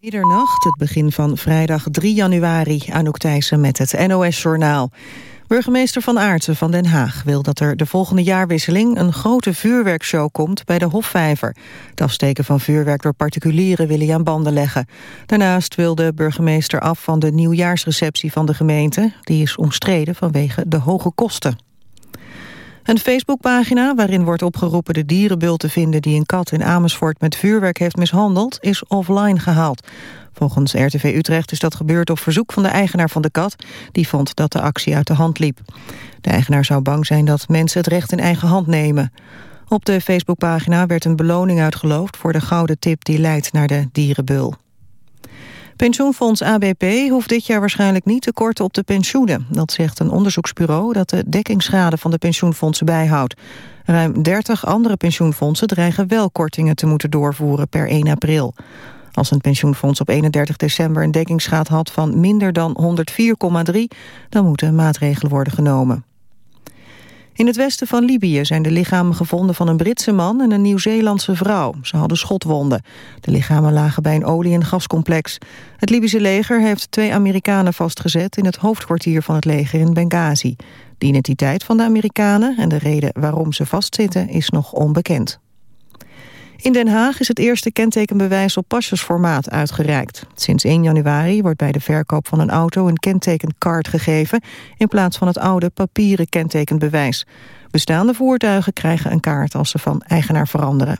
Middernacht, het begin van vrijdag 3 januari, Anouk Thijssen met het NOS-journaal. Burgemeester Van Aartsen van Den Haag wil dat er de volgende jaarwisseling een grote vuurwerkshow komt bij de Hofvijver. Het afsteken van vuurwerk door particulieren wil hij aan banden leggen. Daarnaast wil de burgemeester af van de nieuwjaarsreceptie van de gemeente. Die is omstreden vanwege de hoge kosten. Een Facebookpagina waarin wordt opgeroepen de dierenbul te vinden... die een kat in Amersfoort met vuurwerk heeft mishandeld, is offline gehaald. Volgens RTV Utrecht is dat gebeurd op verzoek van de eigenaar van de kat... die vond dat de actie uit de hand liep. De eigenaar zou bang zijn dat mensen het recht in eigen hand nemen. Op de Facebookpagina werd een beloning uitgeloofd... voor de gouden tip die leidt naar de dierenbul. Pensioenfonds ABP hoeft dit jaar waarschijnlijk niet te korten op de pensioenen. Dat zegt een onderzoeksbureau dat de dekkingsschade van de pensioenfondsen bijhoudt. Ruim 30 andere pensioenfondsen dreigen wel kortingen te moeten doorvoeren per 1 april. Als een pensioenfonds op 31 december een dekkingsgraad had van minder dan 104,3... dan moeten maatregelen worden genomen. In het westen van Libië zijn de lichamen gevonden van een Britse man en een Nieuw-Zeelandse vrouw. Ze hadden schotwonden. De lichamen lagen bij een olie- en gascomplex. Het Libische leger heeft twee Amerikanen vastgezet in het hoofdkwartier van het leger in Benghazi. De identiteit van de Amerikanen en de reden waarom ze vastzitten is nog onbekend. In Den Haag is het eerste kentekenbewijs op pasjesformaat uitgereikt. Sinds 1 januari wordt bij de verkoop van een auto een kentekencard gegeven... in plaats van het oude papieren kentekenbewijs. Bestaande voertuigen krijgen een kaart als ze van eigenaar veranderen.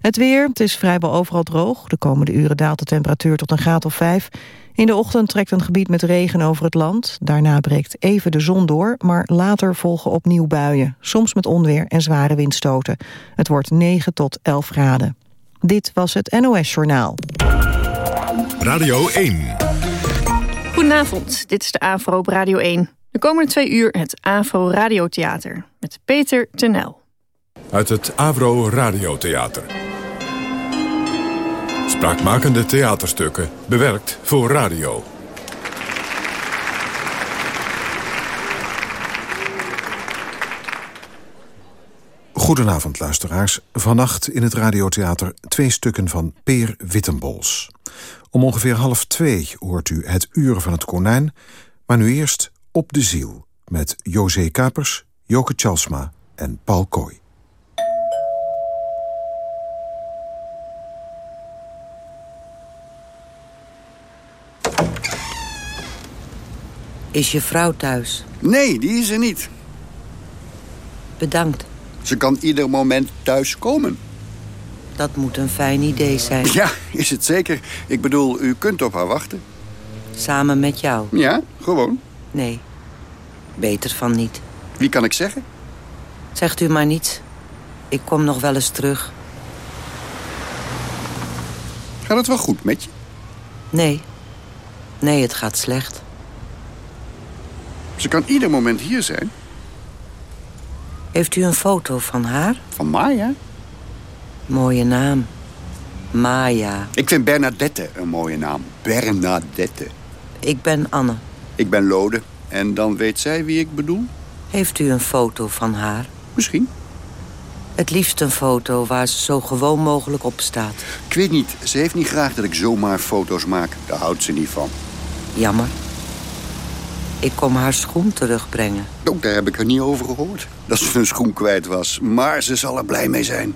Het weer, het is vrijwel overal droog. De komende uren daalt de temperatuur tot een graad of 5. In de ochtend trekt een gebied met regen over het land. Daarna breekt even de zon door, maar later volgen opnieuw buien. Soms met onweer en zware windstoten. Het wordt 9 tot 11 graden. Dit was het NOS Journaal. Radio 1. Goedenavond, dit is de AVRO op Radio 1. De komende twee uur het AVRO Radiotheater met Peter Tenel. Uit het AVRO Radiotheater. Spraakmakende theaterstukken, bewerkt voor radio. Goedenavond, luisteraars. Vannacht in het radiotheater twee stukken van Peer Wittenbols. Om ongeveer half twee hoort u Het Uren van het Konijn... maar nu eerst Op de Ziel met José Kapers, Joke Chalsma en Paul Kooi. Is je vrouw thuis? Nee, die is er niet. Bedankt. Ze kan ieder moment thuis komen. Dat moet een fijn idee zijn. Ja, is het zeker. Ik bedoel, u kunt op haar wachten. Samen met jou? Ja, gewoon. Nee, beter van niet. Wie kan ik zeggen? Zegt u maar niets. Ik kom nog wel eens terug. Gaat het wel goed met je? Nee. Nee, het gaat slecht. Ze kan ieder moment hier zijn. Heeft u een foto van haar? Van Maya? Mooie naam. Maya. Ik vind Bernadette een mooie naam. Bernadette. Ik ben Anne. Ik ben Lode. En dan weet zij wie ik bedoel? Heeft u een foto van haar? Misschien. Het liefst een foto waar ze zo gewoon mogelijk op staat. Ik weet niet. Ze heeft niet graag dat ik zomaar foto's maak. Daar houdt ze niet van. Jammer. Ik kom haar schoen terugbrengen. Ook daar heb ik er niet over gehoord. Dat ze een schoen kwijt was. Maar ze zal er blij mee zijn.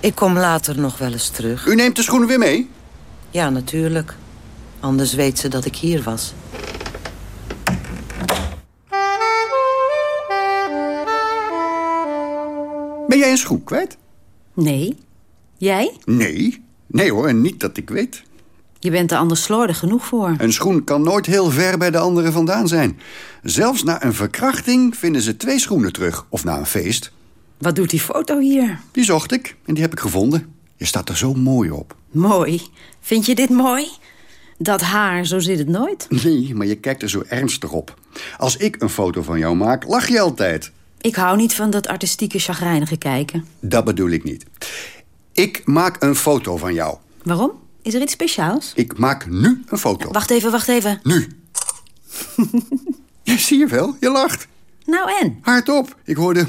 Ik kom later nog wel eens terug. U neemt de schoenen weer mee? Ja, natuurlijk. Anders weet ze dat ik hier was. Ben jij een schoen kwijt? Nee. Jij? Nee. Nee hoor, niet dat ik weet. Je bent er anders slordig genoeg voor. Een schoen kan nooit heel ver bij de andere vandaan zijn. Zelfs na een verkrachting vinden ze twee schoenen terug. Of na een feest. Wat doet die foto hier? Die zocht ik en die heb ik gevonden. Je staat er zo mooi op. Mooi. Vind je dit mooi? Dat haar, zo zit het nooit. Nee, maar je kijkt er zo ernstig op. Als ik een foto van jou maak, lach je altijd. Ik hou niet van dat artistieke chagrijnige kijken. Dat bedoel ik niet. Ik maak een foto van jou. Waarom? Is er iets speciaals? Ik maak nu een foto. Wacht even, wacht even. Nu. ja, zie je wel, je lacht. Nou en? Hardop. Ik hoorde...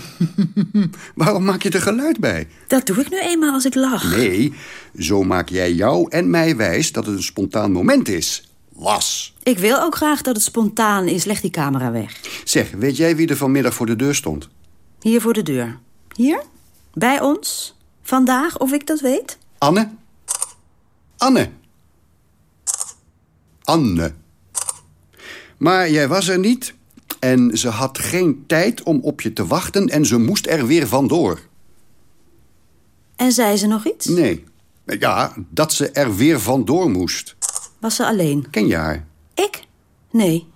Waarom maak je er geluid bij? Dat doe ik nu eenmaal als ik lach. Nee, zo maak jij jou en mij wijs dat het een spontaan moment is. Was. Ik wil ook graag dat het spontaan is. Leg die camera weg. Zeg, weet jij wie er vanmiddag voor de deur stond? Hier voor de deur. Hier? Bij ons? Vandaag, of ik dat weet? Anne? Anne. Anne. Maar jij was er niet en ze had geen tijd om op je te wachten en ze moest er weer vandoor. En zei ze nog iets? Nee. Ja, dat ze er weer vandoor moest. Was ze alleen? Ken je haar? Ik? Nee.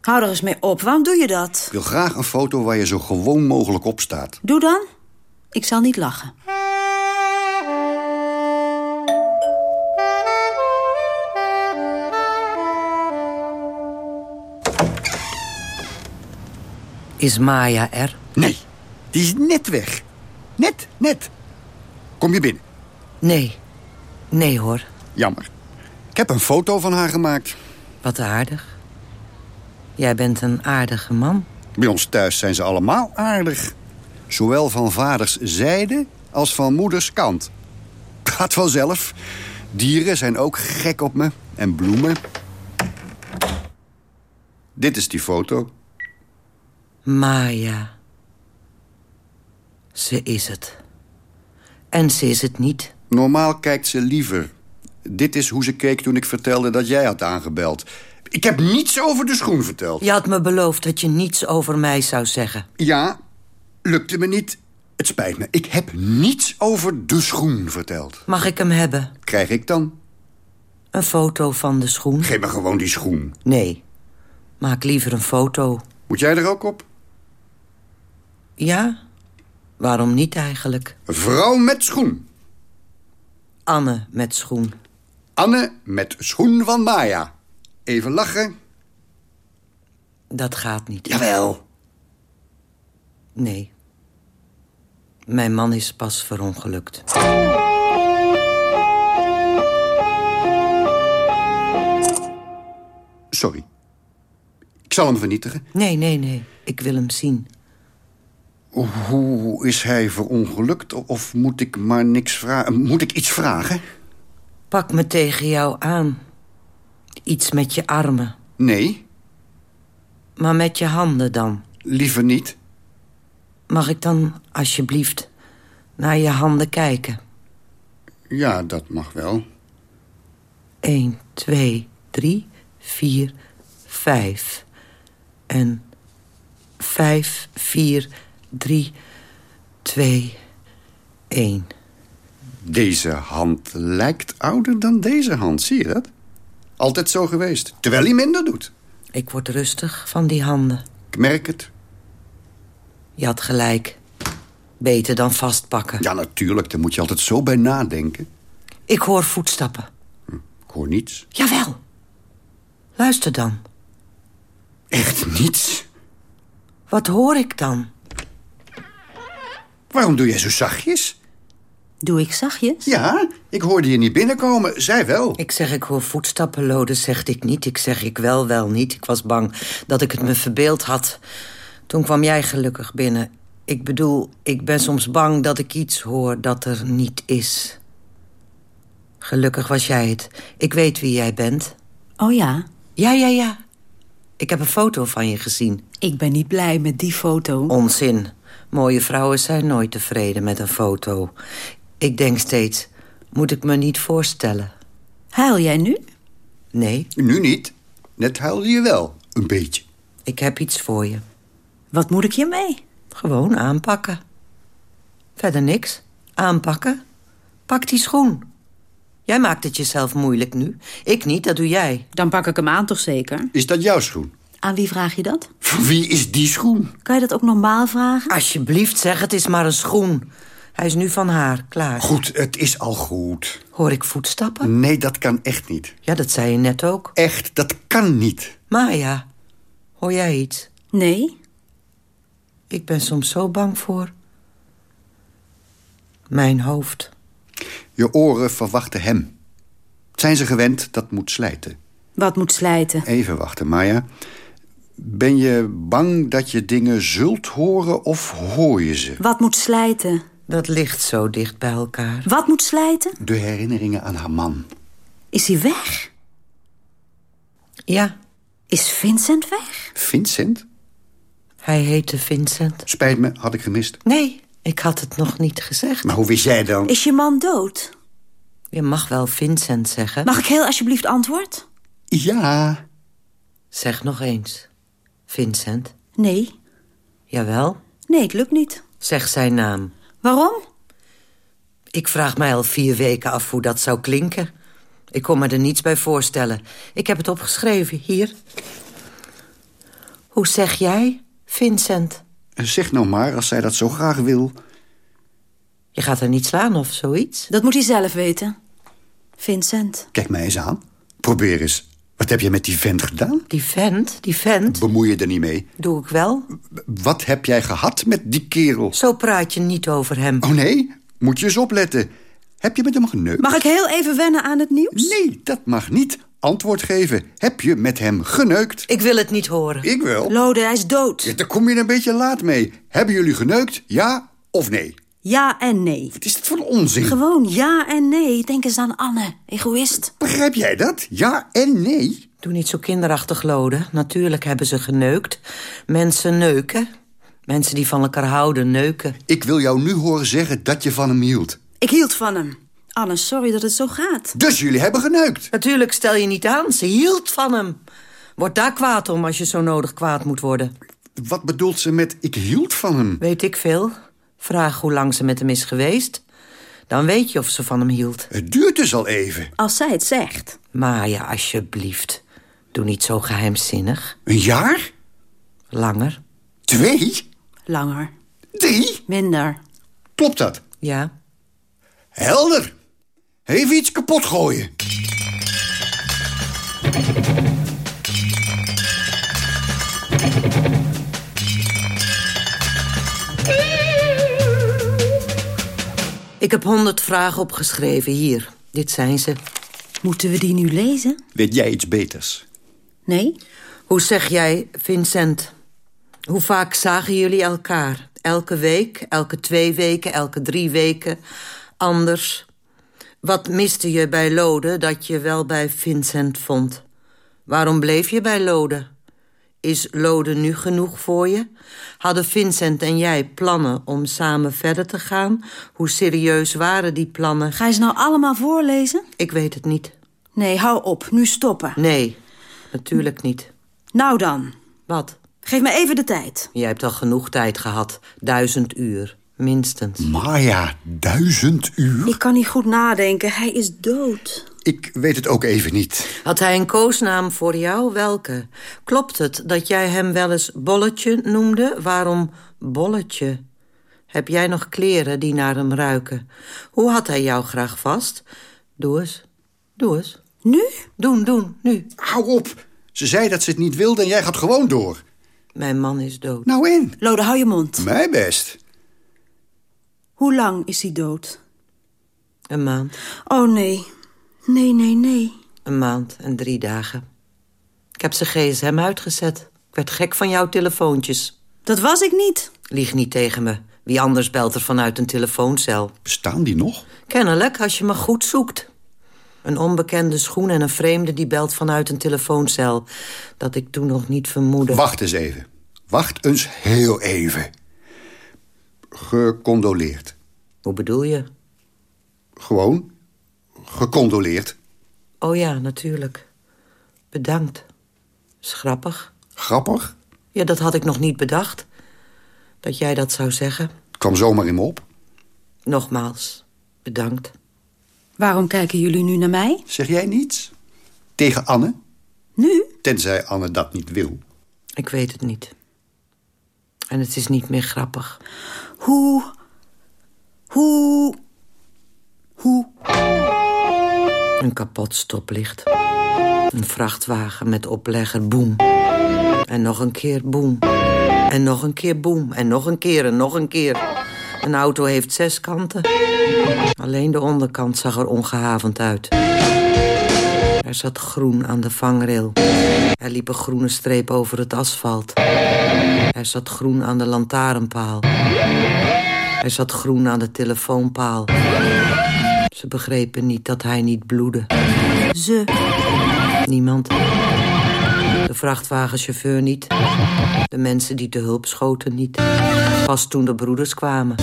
Hou er eens mee op. Waarom doe je dat? Ik wil graag een foto waar je zo gewoon mogelijk op staat. Doe dan. Ik zal niet lachen. Is Maya er? Nee, die is net weg. Net, net. Kom je binnen? Nee. Nee hoor. Jammer. Ik heb een foto van haar gemaakt. Wat aardig. Jij bent een aardige man. Bij ons thuis zijn ze allemaal aardig. Zowel van vaders zijde als van moeders kant. Gaat vanzelf. Dieren zijn ook gek op me. En bloemen. Dit is die foto. Maya. Ze is het. En ze is het niet. Normaal kijkt ze liever. Dit is hoe ze keek toen ik vertelde dat jij had aangebeld. Ik heb niets over de schoen verteld. Je had me beloofd dat je niets over mij zou zeggen. Ja, lukte me niet. Het spijt me. Ik heb niets over de schoen verteld. Mag ik hem hebben? Krijg ik dan? Een foto van de schoen? Geef me gewoon die schoen. Nee. Maak liever een foto. Moet jij er ook op? Ja? Waarom niet eigenlijk? Vrouw met schoen. Anne met schoen. Anne met schoen van Maya. Even lachen. Dat gaat niet. Jawel. Nee. Mijn man is pas verongelukt. Sorry. Ik zal hem vernietigen. Nee, nee, nee. Ik wil hem zien. Hoe is hij verongelukt? Of moet ik maar niks vragen? Moet ik iets vragen? Pak me tegen jou aan. Iets met je armen. Nee, Maar met je handen dan. liever niet. Mag ik dan, alsjeblieft, naar je handen kijken? Ja, dat mag wel. 1, 2, 3, 4, 5. En 5, 4, 3, 2, 1. Deze hand lijkt ouder dan deze hand, zie je dat? Altijd zo geweest, terwijl hij minder doet. Ik word rustig van die handen. Ik merk het. Je had gelijk. Beter dan vastpakken. Ja, natuurlijk, daar moet je altijd zo bij nadenken. Ik hoor voetstappen. Ik hoor niets. Jawel. Luister dan. Echt niets? Wat hoor ik dan? Waarom doe jij zo zachtjes? Doe ik zachtjes? Ja, ik hoorde je niet binnenkomen. Zij wel. Ik zeg ik hoor voetstappen, Lode, zegt ik niet. Ik zeg ik wel, wel niet. Ik was bang dat ik het me verbeeld had. Toen kwam jij gelukkig binnen. Ik bedoel, ik ben soms bang dat ik iets hoor dat er niet is. Gelukkig was jij het. Ik weet wie jij bent. Oh ja, Ja, ja, ja. Ik heb een foto van je gezien. ik ben niet blij met die foto. Onzin. Mooie vrouwen zijn nooit tevreden met een foto. Ik denk steeds, moet ik me niet voorstellen? Huil jij nu? Nee, Nu niet. Net huilde je wel. Een beetje. ik heb iets voor je. Wat moet ik hiermee? Gewoon aanpakken. Verder niks. Aanpakken. Pak die schoen. Jij maakt het jezelf moeilijk nu. Ik niet, dat doe jij. Dan pak ik hem aan toch zeker? Is dat jouw schoen? Aan wie vraag je dat? Van wie is die schoen? Kan je dat ook normaal vragen? Alsjeblieft, zeg, het is maar een schoen. Hij is nu van haar, klaar. Goed, het is al goed. Hoor ik voetstappen? Nee, dat kan echt niet. Ja, dat zei je net ook. Echt, dat kan niet. Maya, hoor jij iets? Nee. Ik ben soms zo bang voor... Mijn hoofd. Je oren verwachten hem. Zijn ze gewend, dat moet slijten. Wat moet slijten? Even wachten, Maya. Ben je bang dat je dingen zult horen of hoor je ze? Wat moet slijten? Dat ligt zo dicht bij elkaar. Wat moet slijten? De herinneringen aan haar man. Is hij weg? Ja, Is Vincent weg? Vincent? hij heette Vincent. Spijt me, had ik gemist. Nee, ik had het nog niet gezegd. Maar hoe wist jij dan? Is je man dood? Je mag wel Vincent zeggen. Mag ik heel alsjeblieft antwoord? Ja. Zeg nog eens. Vincent. Nee. Jawel. Nee, het lukt niet. Zeg zijn naam. Waarom? Ik vraag mij al vier weken af hoe dat zou klinken. Ik kon me er niets bij voorstellen. Ik heb het opgeschreven, hier. Hoe zeg jij, Vincent? Zeg nou maar, als zij dat zo graag wil. Je gaat haar niet slaan of zoiets? Dat moet hij zelf weten. Vincent. Kijk mij eens aan. Probeer eens. Wat heb je met die vent gedaan? Die vent, die vent, Bemoei je er niet mee. doe ik wel. Wat heb jij gehad met die kerel? Zo praat je niet over hem. Oh nee, moet je eens opletten. Heb je met hem geneukt? Mag ik heel even wennen aan het nieuws? Nee, dat mag niet. Antwoord geven. Heb je met hem geneukt? Ik wil het niet horen. Ik wel. Lode, hij is dood. Ja, daar kom je een beetje laat mee. Hebben jullie geneukt? Ja of nee? Ja en nee. Wat is dit voor onzin? Gewoon ja en nee. Denk eens aan Anne. Egoïst. Begrijp jij dat? Ja en nee? Doe niet zo kinderachtig, Lode. Natuurlijk hebben ze geneukt. Mensen neuken. Mensen die van elkaar houden, neuken. Ik wil jou nu horen zeggen dat je van hem hield. Ik hield van hem. Anne, sorry dat het zo gaat. Dus jullie hebben geneukt. Natuurlijk stel je niet aan, ze hield van hem. Word daar kwaad om als je zo nodig kwaad moet worden. Wat bedoelt ze met ik hield van hem? Weet ik veel. Vraag hoe lang ze met hem is geweest. Dan weet je of ze van hem hield. Het duurt dus al even. Als zij het zegt. Maar ja, alsjeblieft. Doe niet zo geheimzinnig. Een jaar? Langer. Twee? Langer. Drie? Minder. Klopt dat? Ja. Helder. Even iets kapot gooien. Ik heb honderd vragen opgeschreven. Hier, dit zijn ze. Moeten we die nu lezen? Weet jij iets beters? Nee? Hoe zeg jij, Vincent? Hoe vaak zagen jullie elkaar? Elke week, elke twee weken, elke drie weken? Anders? Wat miste je bij Lode dat je wel bij Vincent vond? Waarom bleef je bij Lode? Is Lode nu genoeg voor je? Hadden Vincent en jij plannen om samen verder te gaan? Hoe serieus waren die plannen? Ga je ze nou allemaal voorlezen? Ik weet het niet. Nee, hou op. Nu stoppen. Nee, natuurlijk niet. Nou dan. Wat? Geef me even de tijd. Jij hebt al genoeg tijd gehad. Duizend uur, minstens. Maya, duizend uur? Ik kan niet goed nadenken. Hij is dood. Ik weet het ook even niet. Had hij een koosnaam voor jou? Welke? Klopt het dat jij hem wel eens Bolletje noemde? Waarom Bolletje? Heb jij nog kleren die naar hem ruiken? Hoe had hij jou graag vast? Doe eens. Doe eens. Nu? Doen, doen, nu. Hou op. Ze zei dat ze het niet wilde en jij gaat gewoon door. Mijn man is dood. Nou in. Lode, hou je mond. Mij best. Hoe lang is hij dood? Een maand. Oh nee. Nee, nee, nee. Een maand en drie dagen. Ik heb zijn gsm uitgezet. Ik werd gek van jouw telefoontjes. Dat was ik niet. Lieg niet tegen me. Wie anders belt er vanuit een telefooncel? Bestaan die nog? Kennelijk, als je me goed zoekt. Een onbekende schoen en een vreemde die belt vanuit een telefooncel. Dat ik toen nog niet vermoedde. Wacht eens even. Wacht eens heel even. Gecondoleerd. Hoe bedoel je? Gewoon gecondoleerd. Oh ja, natuurlijk. Bedankt. Is grappig. Grappig. Ja, dat had ik nog niet bedacht. Dat jij dat zou zeggen. Kwam zomaar in me op. Nogmaals, bedankt. Waarom kijken jullie nu naar mij? Zeg jij niets? Tegen Anne? Nu? Tenzij Anne dat niet wil. Ik weet het niet. En het is niet meer grappig. Hoe... Hoe... Hoe... Een kapot stoplicht. Een vrachtwagen met oplegger, boem. En nog een keer boem. En nog een keer boem. En nog een keer en nog een keer. Een auto heeft zes kanten. Alleen de onderkant zag er ongehavend uit. Er zat groen aan de vangrail. Er liep een groene streep over het asfalt. Er zat groen aan de lantaarnpaal. Er zat groen aan de telefoonpaal. Ze begrepen niet dat hij niet bloedde. Ze. Niemand. De vrachtwagenchauffeur niet. De mensen die te hulp schoten niet. Pas toen de broeders kwamen,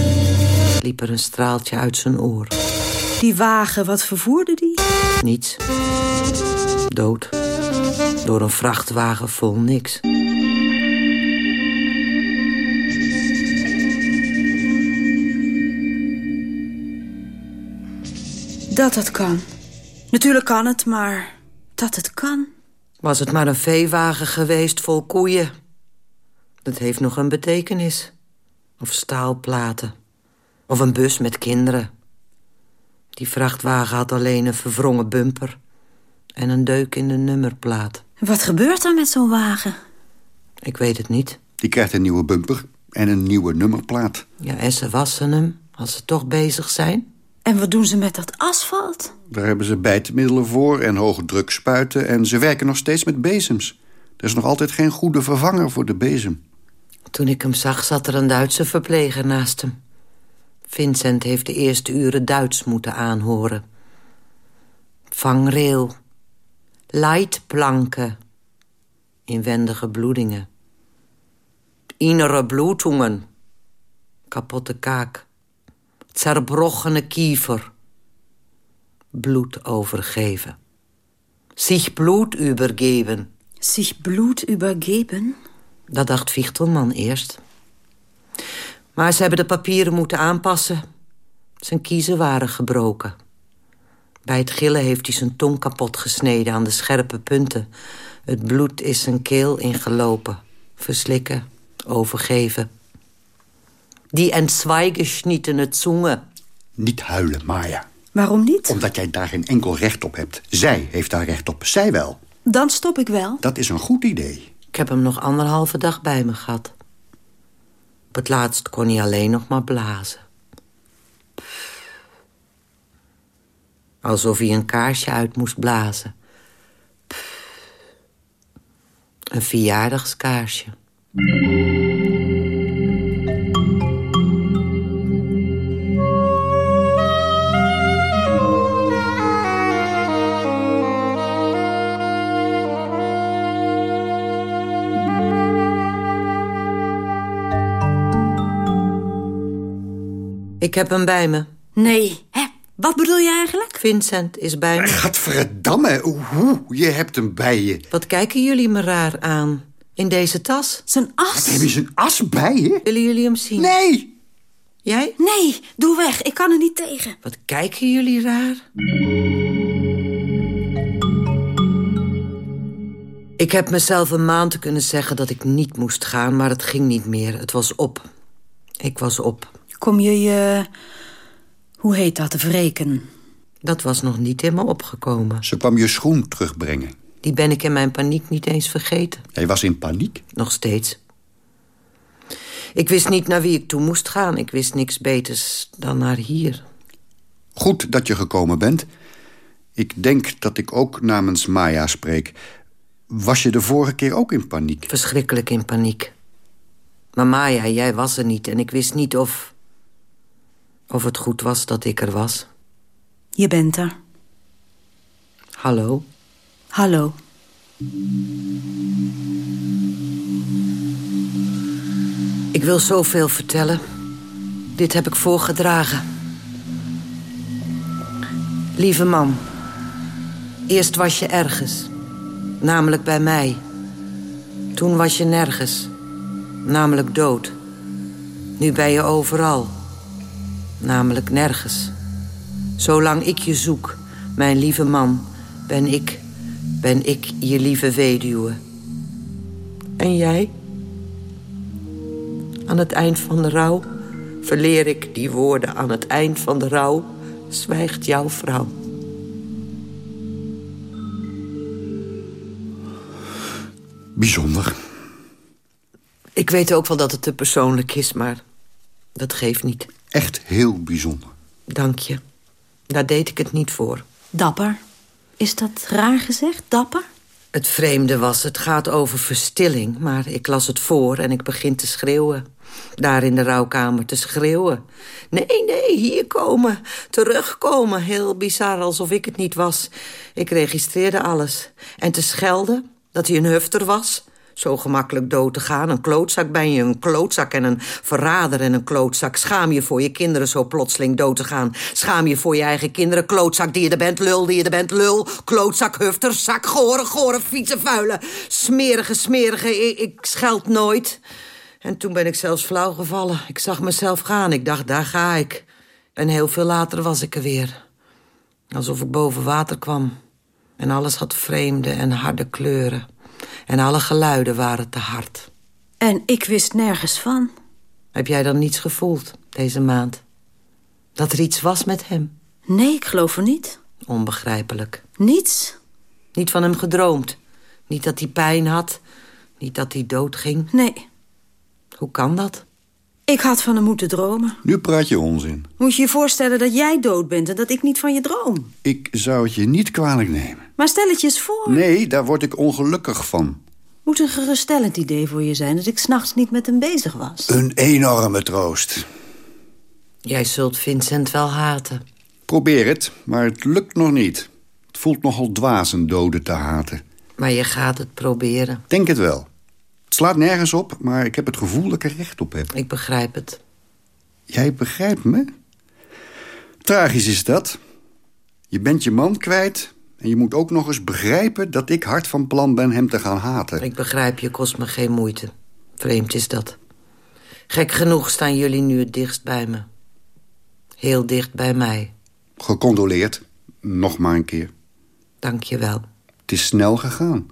liep er een straaltje uit zijn oor. Die wagen, wat vervoerde die? Niets. Dood. Door een vrachtwagen vol niks. Dat het kan. Natuurlijk kan het, maar dat het kan. Was het maar een veewagen geweest vol koeien. Dat heeft nog een betekenis. Of staalplaten. Of een bus met kinderen. Die vrachtwagen had alleen een verwrongen bumper. En een deuk in de nummerplaat. Wat gebeurt er met zo'n wagen? Ik weet het niet. Die krijgt een nieuwe bumper en een nieuwe nummerplaat. Ja, en ze wassen hem, als ze toch bezig zijn. En wat doen ze met dat asfalt? Daar hebben ze bijtmiddelen voor en hoge druk spuiten... en ze werken nog steeds met bezems. Er is nog altijd geen goede vervanger voor de bezem. Toen ik hem zag, zat er een Duitse verpleger naast hem. Vincent heeft de eerste uren Duits moeten aanhoren. Vangrail. Leitplanken. Inwendige bloedingen. Innere bloedungen. Kapotte kaak. Zerbrochene kiefer. Bloed overgeven. Zich bloed übergeben. Zich bloed übergeben? Dat dacht Vichtelman eerst. Maar ze hebben de papieren moeten aanpassen. Zijn kiezen waren gebroken. Bij het gillen heeft hij zijn tong kapot gesneden aan de scherpe punten. Het bloed is zijn keel ingelopen. Verslikken, overgeven. Die entzweigeschnittene Zunge. Niet huilen, Maya. Waarom niet? Omdat jij daar geen enkel recht op hebt. Zij heeft daar recht op, zij wel. Dan stop ik wel. Dat is een goed idee. Ik heb hem nog anderhalve dag bij me gehad. Op het laatst kon hij alleen nog maar blazen. Alsof hij een kaarsje uit moest blazen. Een verjaardagskaarsje. Heb hem bij me. Nee, hè? Wat bedoel je eigenlijk? Vincent is bij me. Gadverdamme, hoe? Je hebt hem bij je. Wat kijken jullie me raar aan? In deze tas? Zijn as? Heb je zijn as bij je? Willen jullie hem zien? Nee! Jij? Nee, doe weg. Ik kan er niet tegen. Wat kijken jullie raar? Ik heb mezelf een maand kunnen zeggen dat ik niet moest gaan, maar het ging niet meer. Het was op. Ik was op. Kom je je... Hoe heet dat? Wreken. Dat was nog niet in me opgekomen. Ze kwam je schoen terugbrengen. Die ben ik in mijn paniek niet eens vergeten. Hij was in paniek. Nog steeds. Ik wist niet naar wie ik toe moest gaan. Ik wist niks beters dan naar hier. Goed dat je gekomen bent. Ik denk dat ik ook namens Maya spreek. Was je de vorige keer ook in paniek? Verschrikkelijk in paniek. Maar Maya, jij was er niet en ik wist niet of... of het goed was dat ik er was. Je bent er. Hallo? Hallo. Ik wil zoveel vertellen. Dit heb ik voorgedragen. Lieve man. Eerst was je ergens. Namelijk bij mij. Toen was je nergens. Namelijk dood. Nu ben je overal. Namelijk nergens. Zolang ik je zoek, mijn lieve man, ben ik, ben ik je lieve weduwe. En jij? Aan het eind van de rouw verleer ik die woorden. Aan het eind van de rouw zwijgt jouw vrouw. Bijzonder. Ik weet ook wel dat het te persoonlijk is, maar dat geeft niet. Echt heel bijzonder. Dank je. Daar deed ik het niet voor. Dapper. Is dat raar gezegd, dapper? Het vreemde was, het gaat over verstilling, maar ik las het voor en ik begin te schreeuwen. Daar in de rouwkamer te schreeuwen. Nee, nee, hier komen, terugkomen. Heel bizar, alsof ik het niet was. Ik registreerde alles. En te schelden, dat hij een hufter was. Zo gemakkelijk dood te gaan. Een klootzak ben je, een klootzak en een verrader en een klootzak. Schaam je voor je kinderen zo plotseling dood te gaan. Schaam je voor je eigen kinderen. Klootzak die je er bent, lul die je er bent, lul. Klootzak, hufter, zak, gore, gore, fietsen, vuile. Smerige, smerige, ik, ik scheld nooit. En toen ben ik zelfs flauw gevallen. Ik zag mezelf gaan. Ik dacht, daar ga ik. En heel veel later was ik er weer. Alsof ik boven water kwam. En alles had vreemde en harde kleuren. En alle geluiden waren te hard. En ik wist nergens van. Heb jij dan niets gevoeld deze maand? Dat er iets was met hem? Nee, ik geloof er niet. Onbegrijpelijk. Niets? Niet van hem gedroomd? Niet dat hij pijn had? Niet dat hij doodging? Nee. Hoe kan dat? Ik had van hem moeten dromen. Nu praat je onzin. Moet je je voorstellen dat jij dood bent en dat ik niet van je droom. Ik zou het je niet kwalijk nemen. Maar stel het je eens voor. Nee, daar word ik ongelukkig van. Moet een geruststellend idee voor je zijn... dat ik s'nachts niet met hem bezig was. Een enorme troost. Jij zult Vincent wel haten. Probeer het, maar het lukt nog niet. Het voelt nogal dwaas een dode te haten. Maar je gaat het proberen. Denk het wel. Het slaat nergens op, maar ik heb het gevoel dat ik er recht op heb. Ik begrijp het. Jij begrijpt me? Tragisch is dat. Je bent je man kwijt en je moet ook nog eens begrijpen... dat ik hard van plan ben hem te gaan haten. Ik begrijp je, kost me geen moeite. Vreemd is dat. Gek genoeg staan jullie nu het dichtst bij me. Heel dicht bij mij. Gecondoleerd. Nog maar een keer. Dank je wel. Het is snel gegaan.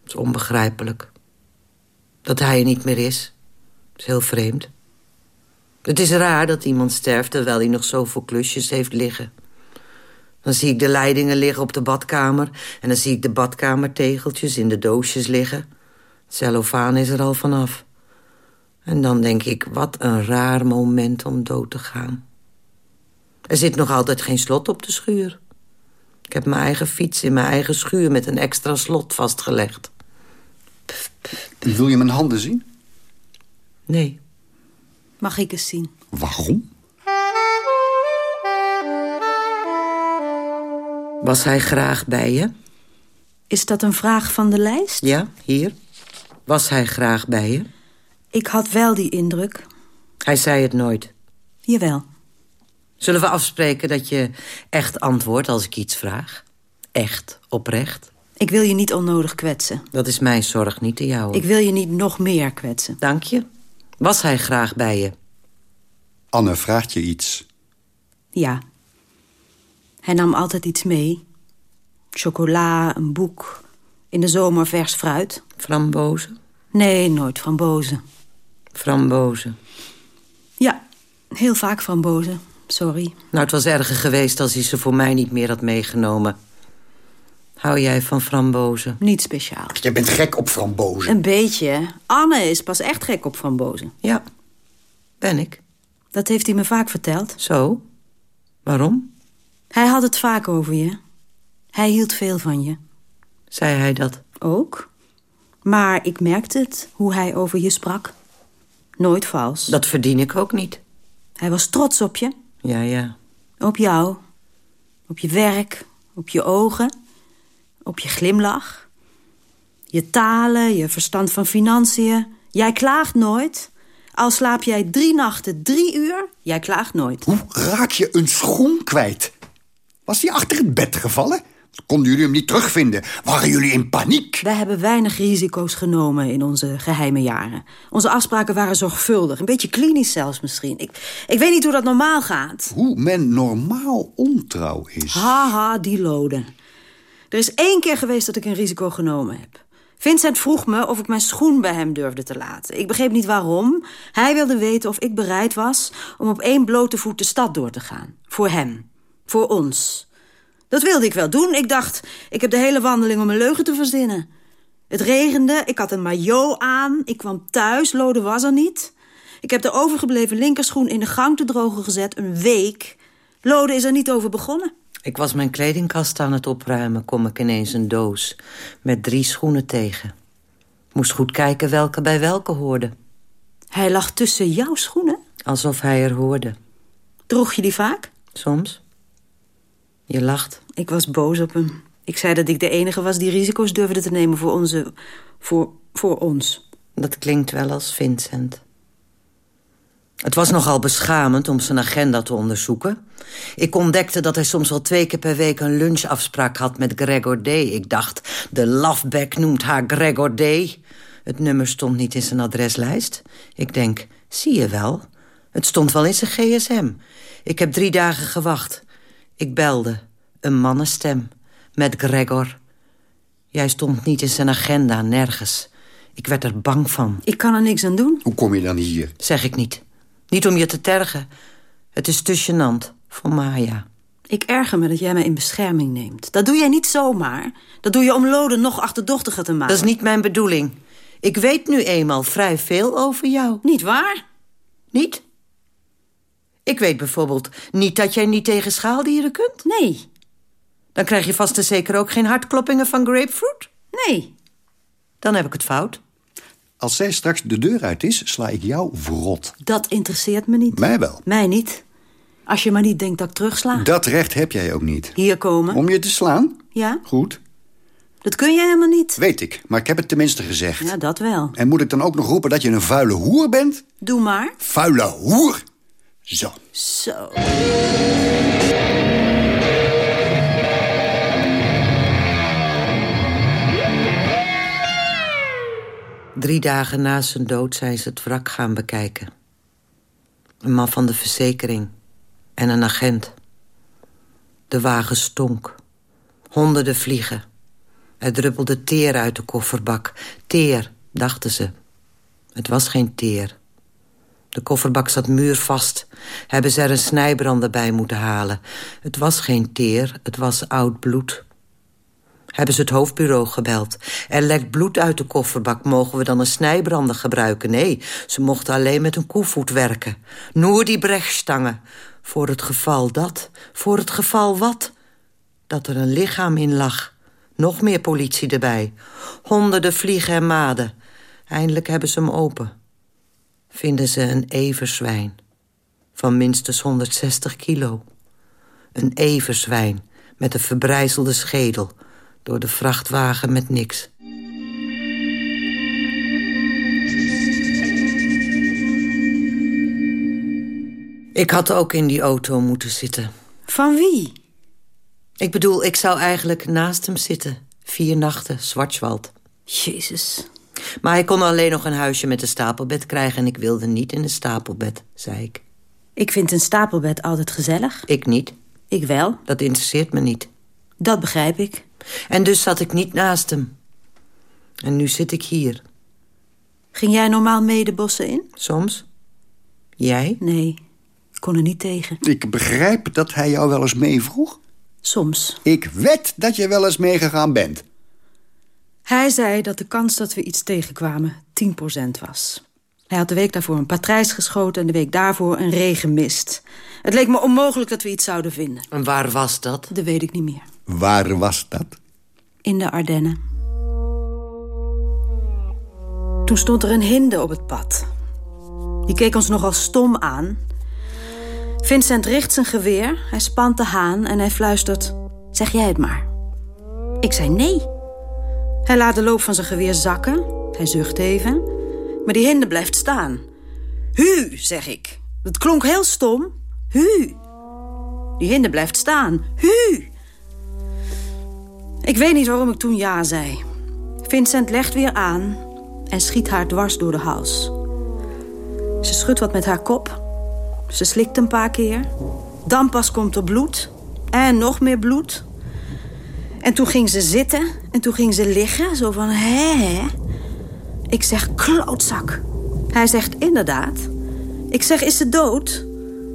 Het is onbegrijpelijk. Dat hij er niet meer is. is heel vreemd. Het is raar dat iemand sterft terwijl hij nog zoveel klusjes heeft liggen. Dan zie ik de leidingen liggen op de badkamer... en dan zie ik de badkamertegeltjes in de doosjes liggen. Cellofaan is er al vanaf. En dan denk ik, wat een raar moment om dood te gaan. Er zit nog altijd geen slot op de schuur. Ik heb mijn eigen fiets in mijn eigen schuur met een extra slot vastgelegd. Wil je mijn handen zien? Nee. Mag ik eens zien? Waarom? Was hij graag bij je? Is dat een vraag van de lijst? Ja, hier. Was hij graag bij je? Ik had wel die indruk. Hij zei het nooit. Jawel. Zullen we afspreken dat je echt antwoordt als ik iets vraag? Echt, oprecht? Ik wil je niet onnodig kwetsen. Dat is mijn zorg, niet de jouwe. Ik wil je niet nog meer kwetsen. Dank je. Was hij graag bij je? Anne vraagt je iets. Ja. Hij nam altijd iets mee. Chocola, een boek. In de zomer vers fruit. Frambozen? Nee, nooit frambozen. Frambozen. Ja, heel vaak frambozen. Sorry. Nou, het was erger geweest als hij ze voor mij niet meer had meegenomen. Hou jij van frambozen? Niet speciaal. Je bent gek op frambozen. Een beetje. Anne is pas echt gek op frambozen. Ja, ben ik. Dat heeft hij me vaak verteld. Zo? Waarom? Hij had het vaak over je. Hij hield veel van je. Zei hij dat? Ook. Maar ik merkte het, hoe hij over je sprak. Nooit vals. Dat verdien ik ook niet. Hij was trots op je. Ja, ja. Op jou. Op je werk. Op je ogen. Op je glimlach. Je talen, je verstand van financiën. Jij klaagt nooit. Al slaap jij drie nachten drie uur, jij klaagt nooit. Hoe raak je een schoen kwijt? Was hij achter het bed gevallen? Konden jullie hem niet terugvinden? Waren jullie in paniek? Wij hebben weinig risico's genomen in onze geheime jaren. Onze afspraken waren zorgvuldig, een beetje klinisch zelfs misschien. Ik, ik weet niet hoe dat normaal gaat. Hoe men normaal ontrouw is. Haha, die loden. Er is één keer geweest dat ik een risico genomen heb. Vincent vroeg me of ik mijn schoen bij hem durfde te laten. Ik begreep niet waarom. Hij wilde weten of ik bereid was om op één blote voet de stad door te gaan. Voor hem. Voor ons. Dat wilde ik wel doen. Ik dacht, ik heb de hele wandeling om een leugen te verzinnen. Het regende, ik had een maillot aan, ik kwam thuis, Lode was er niet. Ik heb de overgebleven linkerschoen in de gang te drogen gezet, een week. Lode is er niet over begonnen. Ik was mijn kledingkast aan het opruimen, kom ik ineens een doos met drie schoenen tegen. Moest goed kijken welke bij welke hoorde. Hij lag tussen jouw schoenen? Alsof hij er hoorde. Droeg je die vaak? Soms. Je lacht. Ik was boos op hem. Ik zei dat ik de enige was die risico's durfde te nemen voor onze... voor, voor ons. Dat klinkt wel als Vincent. Het was nogal beschamend om zijn agenda te onderzoeken. Ik ontdekte dat hij soms wel twee keer per week een lunchafspraak had met Gregor D. Ik dacht, de lafbek noemt haar Gregor D. Het nummer stond niet in zijn adreslijst. Ik denk, zie je wel, het stond wel in zijn gsm. Ik heb drie dagen gewacht. Ik belde, een mannenstem, met Gregor. Jij stond niet in zijn agenda, nergens. Ik werd er bang van. Ik kan er niks aan doen. Hoe kom je dan hier? Zeg ik niet. Niet om je te tergen. Het is te gênant voor Maya. Ik erger me dat jij mij in bescherming neemt. Dat doe jij niet zomaar. Dat doe je om Lode nog achterdochtiger te maken. Dat is niet mijn bedoeling. Ik weet nu eenmaal vrij veel over jou. Niet waar? Niet? Ik weet bijvoorbeeld niet dat jij niet tegen schaaldieren kunt. Nee. Dan krijg je vast en zeker ook geen hartkloppingen van grapefruit. Nee. Dan heb ik het fout. Als zij straks de deur uit is, sla ik jou verrot. Dat interesseert me niet. Mij wel. Mij niet. Als je maar niet denkt dat ik terugsla. Dat recht heb jij ook niet. Hier komen. Om je te slaan? Ja, Goed. dat kun jij helemaal niet. Weet ik, maar ik heb het tenminste gezegd. Ja, dat wel. En moet ik dan ook nog roepen dat je een vuile hoer bent? Doe maar. Vuile hoer? Zo. Zo. Drie dagen na zijn dood zijn ze het wrak gaan bekijken. Een man van de verzekering en een agent. De wagen stonk. Honderden vliegen. Er druppelde teer uit de kofferbak. Teer, dachten ze. Het was geen teer. De kofferbak zat muurvast. Hebben ze er een snijbrander bij moeten halen. Het was geen teer, het was oud bloed. Hebben ze het hoofdbureau gebeld. Er lekt bloed uit de kofferbak. Mogen we dan een snijbrander gebruiken? Nee, ze mochten alleen met een koevoet werken. Noer die brechstangen. Voor het geval dat. Voor het geval wat? Dat er een lichaam in lag. Nog meer politie erbij. Honderden vliegen en maden. Eindelijk hebben ze hem open. Vinden ze een everzwijn. Van minstens 160 kilo. Een everzwijn met een verbrijzelde schedel door de vrachtwagen met niks. Ik had ook in die auto moeten zitten. Van wie? Ik bedoel, ik zou eigenlijk naast hem zitten. Vier nachten, Zwartswald. Jezus. Maar hij kon alleen nog een huisje met een stapelbed krijgen... en ik wilde niet in een stapelbed, zei ik. Ik vind een stapelbed altijd gezellig. Ik niet. Ik wel. Dat interesseert me niet. Dat begrijp ik. En dus zat ik niet naast hem. En nu zit ik hier. Ging jij normaal mee de bossen in? Soms. Jij? Nee, ik kon er niet tegen. Ik begrijp dat hij jou wel eens meevroeg. Soms. Ik wed dat je wel eens meegegaan bent. Hij zei dat de kans dat we iets tegenkwamen 10% was. Hij had de week daarvoor een patrijs geschoten... en de week daarvoor een regenmist. Het leek me onmogelijk dat we iets zouden vinden. En waar was dat? Dat weet ik niet meer. Waar was dat? In de Ardennen. Toen stond er een hinde op het pad. Die keek ons nogal stom aan. Vincent richt zijn geweer, hij spant de haan en hij fluistert... Zeg jij het maar. Ik zei nee. Hij laat de loop van zijn geweer zakken. Hij zucht even. Maar die hinde blijft staan. Hu, zeg ik. Dat klonk heel stom. Hu. Die hinde blijft staan. Hu. Ik weet niet waarom ik toen ja zei. Vincent legt weer aan en schiet haar dwars door de hals. Ze schudt wat met haar kop. Ze slikt een paar keer. Dan pas komt er bloed. En nog meer bloed. En toen ging ze zitten en toen ging ze liggen. Zo van, hè. Ik zeg, klootzak. Hij zegt, inderdaad. Ik zeg, is ze dood?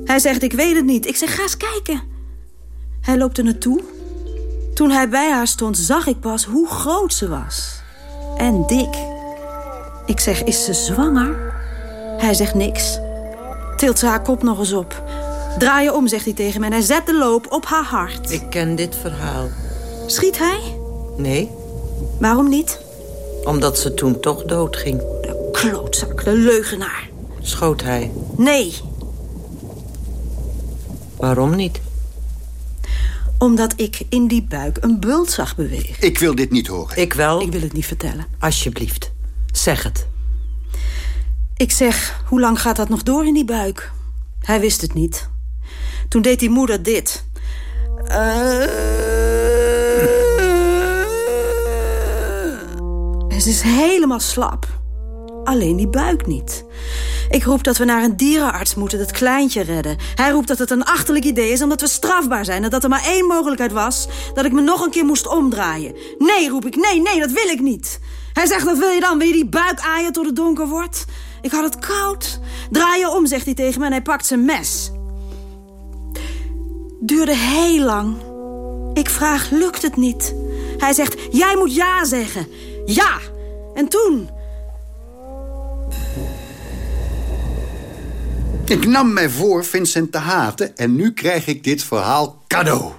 Hij zegt, ik weet het niet. Ik zeg, ga eens kijken. Hij loopt er naartoe. Toen hij bij haar stond, zag ik pas hoe groot ze was. En dik. Ik zeg, is ze zwanger? Hij zegt niks. Tilt ze haar kop nog eens op. Draai je om, zegt hij tegen me en hij zet de loop op haar hart. Ik ken dit verhaal. Schiet hij? Nee, Waarom niet? omdat ze toen toch doodging. De klootzak, de leugenaar. Schoot hij. Nee, Waarom niet? omdat ik in die buik een bult zag bewegen. Ik wil dit niet horen. Ik wel. Ik wil het niet vertellen. Alsjeblieft. Zeg het. Ik zeg, hoe lang gaat dat nog door in die buik? Hij wist het niet. Toen deed die moeder dit. En ze is helemaal slap. Alleen die buik niet. Ik roep dat we naar een dierenarts moeten dat kleintje redden. Hij roept dat het een achterlijk idee is omdat we strafbaar zijn... en dat er maar één mogelijkheid was dat ik me nog een keer moest omdraaien. Nee, roep ik, nee, nee, dat wil ik niet. Hij zegt, wat wil je dan? Wil je die buik aaien tot het donker wordt? Ik had het koud. Draai je om, zegt hij tegen me en hij pakt zijn mes. Duurde heel lang. Ik vraag, lukt het niet? Hij zegt, jij moet ja zeggen. Ja! En toen... Ik nam mij voor Vincent te haten en nu krijg ik dit verhaal cadeau.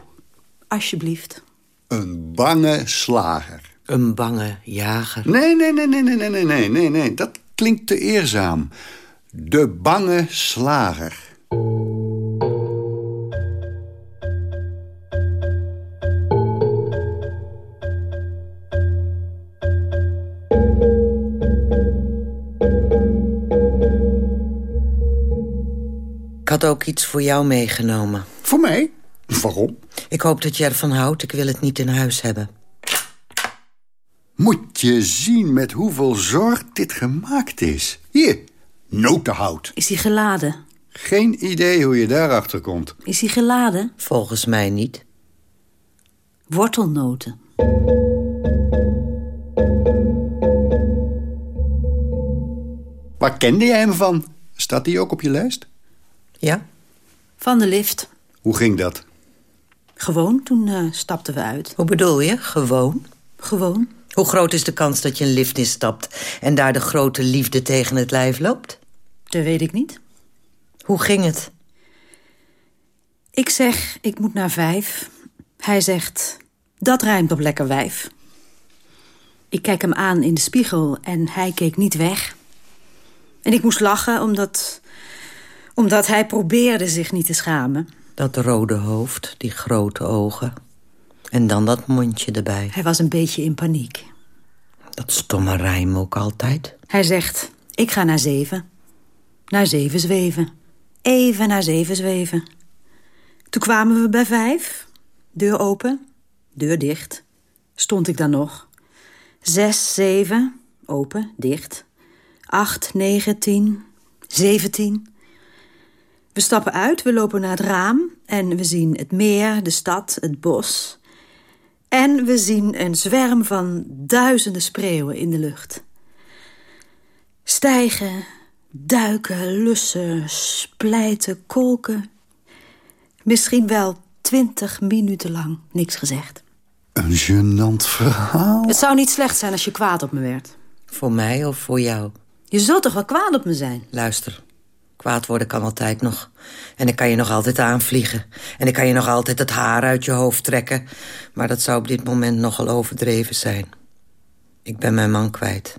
Alsjeblieft. Een bange slager. Een bange jager. Nee, nee, nee, nee, nee, nee, nee, nee, nee, nee. Dat klinkt te eerzaam. De bange slager. Had ook iets voor jou meegenomen. Voor mij? Waarom? Ik hoop dat je ervan houdt. Ik wil het niet in huis hebben. Moet je zien met hoeveel zorg dit gemaakt is. Hier, notenhout. Is hij geladen? Geen idee hoe je daarachter komt. Is hij geladen? Volgens mij niet. Wortelnoten. Waar kende jij hem van? Staat die ook op je lijst? Ja? Van de lift. Hoe ging dat? Gewoon, toen eh, stapten we uit. Hoe bedoel je? Gewoon? Gewoon. Hoe groot is de kans dat je een lift instapt... en daar de grote liefde tegen het lijf loopt? Dat weet ik niet. Hoe ging het? Ik zeg, ik moet naar vijf. Hij zegt, dat rijmt op lekker wijf. Ik kijk hem aan in de spiegel en hij keek niet weg. En ik moest lachen omdat, omdat hij probeerde zich niet te schamen. Dat rode hoofd, die grote ogen. En dan dat mondje erbij. Hij was een beetje in paniek. Dat stomme rijm ook altijd. Hij zegt, ik ga naar zeven. Naar zeven zweven. Even naar zeven zweven. Toen kwamen we bij vijf. Deur open, deur dicht. Stond ik dan nog. Zes, zeven, open, dicht. Acht, negen, tien, zeventien. We stappen uit, we lopen naar het raam... en we zien het meer, de stad, het bos... En we zien een zwerm van duizenden spreeuwen in de lucht. Stijgen, duiken, lussen, splijten, kolken. Misschien wel twintig minuten lang niks gezegd. Een gênant verhaal. Het zou niet slecht zijn als je kwaad op me werd. Voor mij of voor jou? Je zult toch wel kwaad op me zijn? Luister, kwaad worden kan altijd nog. En ik kan je nog altijd aanvliegen. En ik kan je nog altijd het haar uit je hoofd trekken. Maar dat zou op dit moment nogal overdreven zijn. Ik ben mijn man kwijt.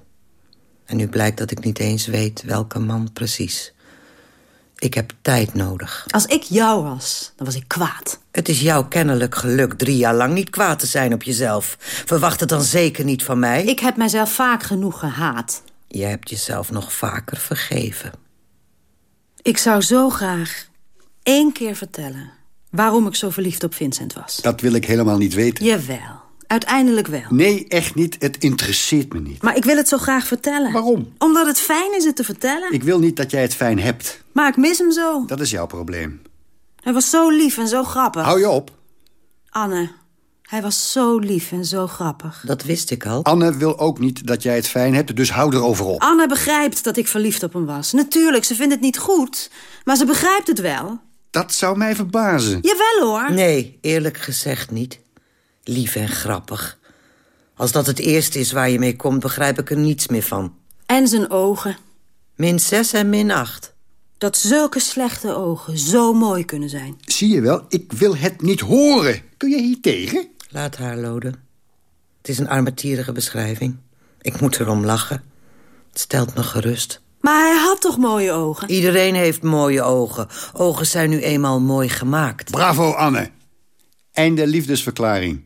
En nu blijkt dat ik niet eens weet welke man precies. Ik heb tijd nodig. Als ik jou was, dan was ik kwaad. Het is jou kennelijk gelukt drie jaar lang niet kwaad te zijn op jezelf. Verwacht het dan zeker niet van mij? Ik heb mijzelf vaak genoeg gehaat. Je hebt jezelf nog vaker vergeven. Ik zou zo graag één keer vertellen... waarom ik zo verliefd op Vincent was. Dat wil ik helemaal niet weten. Jawel, uiteindelijk wel. Nee, echt niet. Het interesseert me niet. Maar ik wil het zo graag vertellen. Waarom? Omdat het fijn is het te vertellen. Ik wil niet dat jij het fijn hebt. Maar ik mis hem zo. Dat is jouw probleem. Hij was zo lief en zo grappig. Hou je op. Anne, hij was zo lief en zo grappig. Dat wist ik al. Anne wil ook niet dat jij het fijn hebt, dus hou erover op. Anne begrijpt dat ik verliefd op hem was. Natuurlijk, ze vindt het niet goed, maar ze begrijpt het wel. Dat zou mij verbazen. Jawel hoor. Nee, eerlijk gezegd niet. Lief en grappig. Als dat het eerste is waar je mee komt, begrijp ik er niets meer van. En zijn ogen. Min zes en min acht. Dat zulke slechte ogen zo mooi kunnen zijn. Zie je wel, ik wil het niet horen. Kun je hier tegen? Laat haar, Lode. Het is een armetierige beschrijving. Ik moet erom lachen. Het stelt me gerust. Maar hij had toch mooie ogen? Iedereen heeft mooie ogen. Ogen zijn nu eenmaal mooi gemaakt. Bravo, Anne. Einde liefdesverklaring.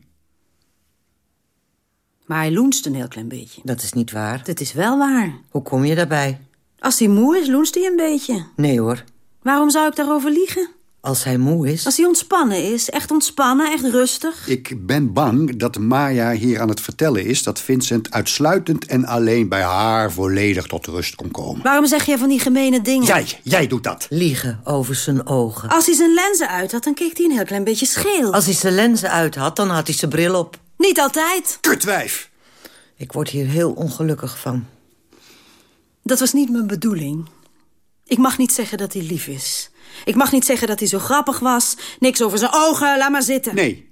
Maar hij loenst een heel klein beetje. Dat is niet waar. Dat is wel waar. Hoe kom je daarbij? Als hij moe is, loenst hij een beetje. Nee hoor. Waarom zou ik daarover liegen? Als hij moe is... Als hij ontspannen is, echt ontspannen, echt rustig. Ik ben bang dat Maya hier aan het vertellen is... dat Vincent uitsluitend en alleen bij haar volledig tot rust kon komen. Waarom zeg je van die gemene dingen? Jij, jij doet dat. Liegen over zijn ogen. Als hij zijn lenzen uit had, dan keek hij een heel klein beetje scheel. Als hij zijn lenzen uit had, dan had hij zijn bril op. Niet altijd. Kutwijf. Ik word hier heel ongelukkig van. Dat was niet mijn bedoeling. Ik mag niet zeggen dat hij lief is. Ik mag niet zeggen dat hij zo grappig was. Niks over zijn ogen, laat maar zitten. Nee.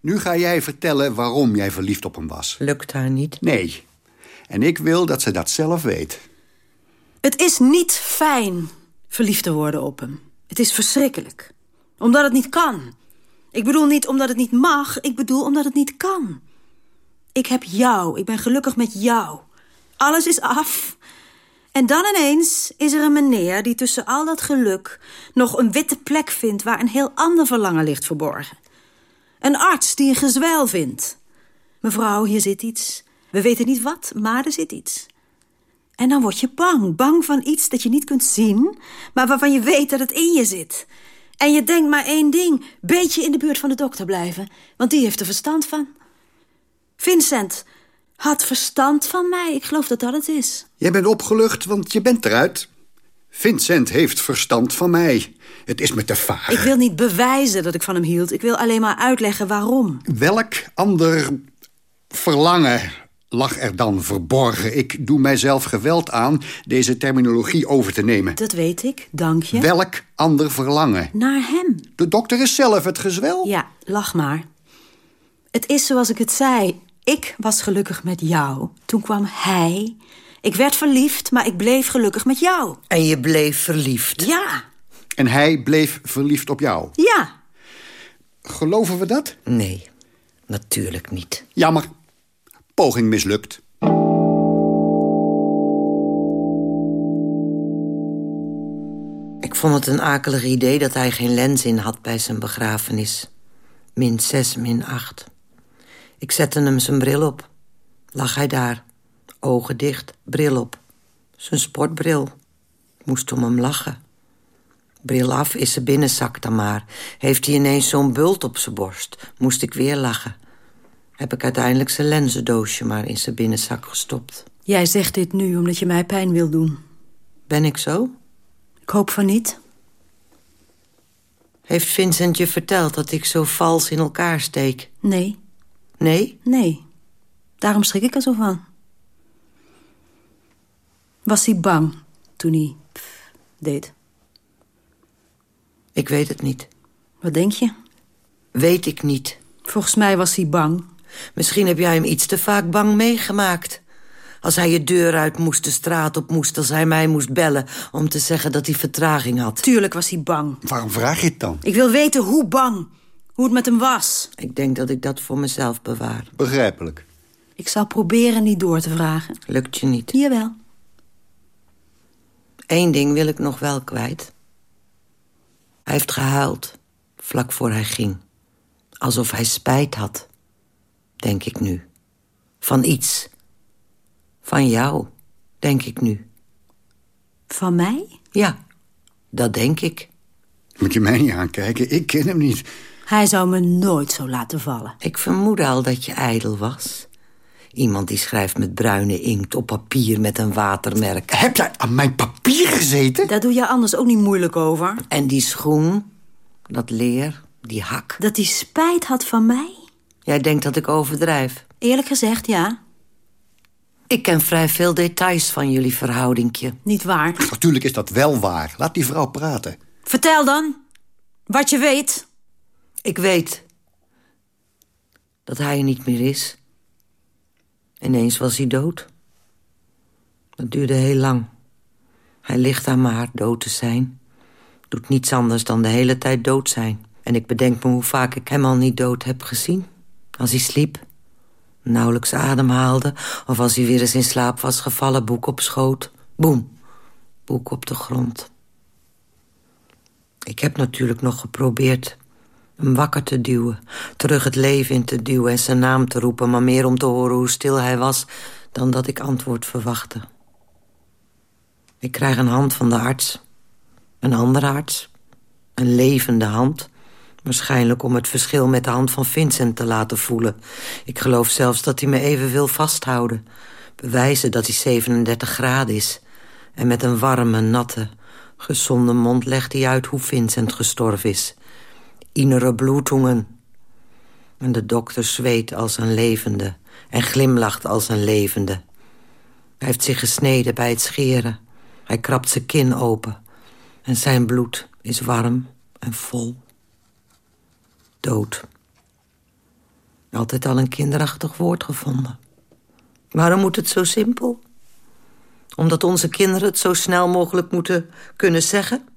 Nu ga jij vertellen waarom jij verliefd op hem was. Lukt haar niet? Nee. En ik wil dat ze dat zelf weet. Het is niet fijn verliefd te worden op hem. Het is verschrikkelijk. Omdat het niet kan. Ik bedoel niet omdat het niet mag, ik bedoel omdat het niet kan. Ik heb jou, ik ben gelukkig met jou. Alles is af. En dan ineens is er een meneer die tussen al dat geluk... nog een witte plek vindt waar een heel ander verlangen ligt verborgen. Een arts die een gezwel vindt. Mevrouw, hier zit iets. We weten niet wat, maar er zit iets. En dan word je bang. Bang van iets dat je niet kunt zien... maar waarvan je weet dat het in je zit. En je denkt maar één ding. Beetje in de buurt van de dokter blijven. Want die heeft er verstand van. Vincent had verstand van mij. Ik geloof dat dat het is. Jij bent opgelucht, want je bent eruit. Vincent heeft verstand van mij. Het is me te vaag. Ik wil niet bewijzen dat ik van hem hield. Ik wil alleen maar uitleggen waarom. Welk ander verlangen lag er dan verborgen? Ik doe mijzelf geweld aan deze terminologie over te nemen. Dat weet ik, dank je. Welk ander verlangen? Naar hem. De dokter is zelf het gezwel. Ja, lach maar. Het is zoals ik het zei. Ik was gelukkig met jou. Toen kwam hij. Ik werd verliefd, maar ik bleef gelukkig met jou. En je bleef verliefd? Ja. En hij bleef verliefd op jou? Ja. Geloven we dat? Nee, natuurlijk niet. Jammer. Poging mislukt. Ik vond het een akelig idee dat hij geen lens in had bij zijn begrafenis. Min zes, min acht. Ik zette hem zijn bril op. Lag hij daar, ogen dicht, bril op. Zijn sportbril. Ik moest om hem lachen. Bril af is zijn binnenzak dan maar. Heeft hij ineens zo'n bult op zijn borst. Moest ik weer lachen. Heb ik uiteindelijk zijn lenzendoosje maar in zijn binnenzak gestopt. Jij zegt dit nu omdat je mij pijn wil doen. Ben ik zo? Ik hoop van niet. Heeft Vincent je verteld dat ik zo vals in elkaar steek? Nee. Nee? Nee. Daarom schrik ik er zo van. Was hij bang toen hij pff, deed? Ik weet het niet. Wat denk je? Weet ik niet. Volgens mij was hij bang. Misschien heb jij hem iets te vaak bang meegemaakt. Als hij je deur uit moest, de straat op moest... als hij mij moest bellen om te zeggen dat hij vertraging had. Tuurlijk was hij bang. Waarom vraag je het dan? Ik wil weten hoe bang. Hoe het met hem was. Ik denk dat ik dat voor mezelf bewaar. Begrijpelijk. Ik zal proberen niet door te vragen. Lukt je niet. Jawel. Eén ding wil ik nog wel kwijt. Hij heeft gehuild, vlak voor hij ging. Alsof hij spijt had, denk ik nu. Van iets. Van jou, denk ik nu. Van mij? Ja, dat denk ik. Moet je mij niet aankijken, ik ken hem niet. Hij zou me nooit zo laten vallen. Ik vermoedde al dat je ijdel was. Iemand die schrijft met bruine inkt op papier met een watermerk. Heb jij aan mijn papier gezeten? Daar doe je anders ook niet moeilijk over. En die schoen, dat leer, die hak. Dat hij spijt had van mij? Jij denkt dat ik overdrijf. Eerlijk gezegd, ja. Ik ken vrij veel details van jullie verhoudingje. Niet waar. Natuurlijk is dat wel waar. Laat die vrouw praten. Vertel dan. Wat je weet. Ik weet dat hij er niet meer is. Ineens was hij dood. Dat duurde heel lang. Hij ligt aan maar dood te zijn. Doet niets anders dan de hele tijd dood zijn. En ik bedenk me hoe vaak ik hem al niet dood heb gezien. Als hij sliep, nauwelijks ademhaalde... of als hij weer eens in slaap was gevallen, boek op schoot. Boem, boek op de grond. Ik heb natuurlijk nog geprobeerd hem wakker te duwen... terug het leven in te duwen en zijn naam te roepen... maar meer om te horen hoe stil hij was... dan dat ik antwoord verwachtte. Ik krijg een hand van de arts. Een andere arts. Een levende hand. Waarschijnlijk om het verschil met de hand van Vincent te laten voelen. Ik geloof zelfs dat hij me even wil vasthouden. Bewijzen dat hij 37 graden is. En met een warme, natte, gezonde mond legt hij uit hoe Vincent gestorven is. Innere bloedingen. En de dokter zweet als een levende en glimlacht als een levende. Hij heeft zich gesneden bij het scheren. Hij krabt zijn kin open. En zijn bloed is warm en vol. Dood. Altijd al een kinderachtig woord gevonden. Waarom moet het zo simpel? Omdat onze kinderen het zo snel mogelijk moeten kunnen zeggen?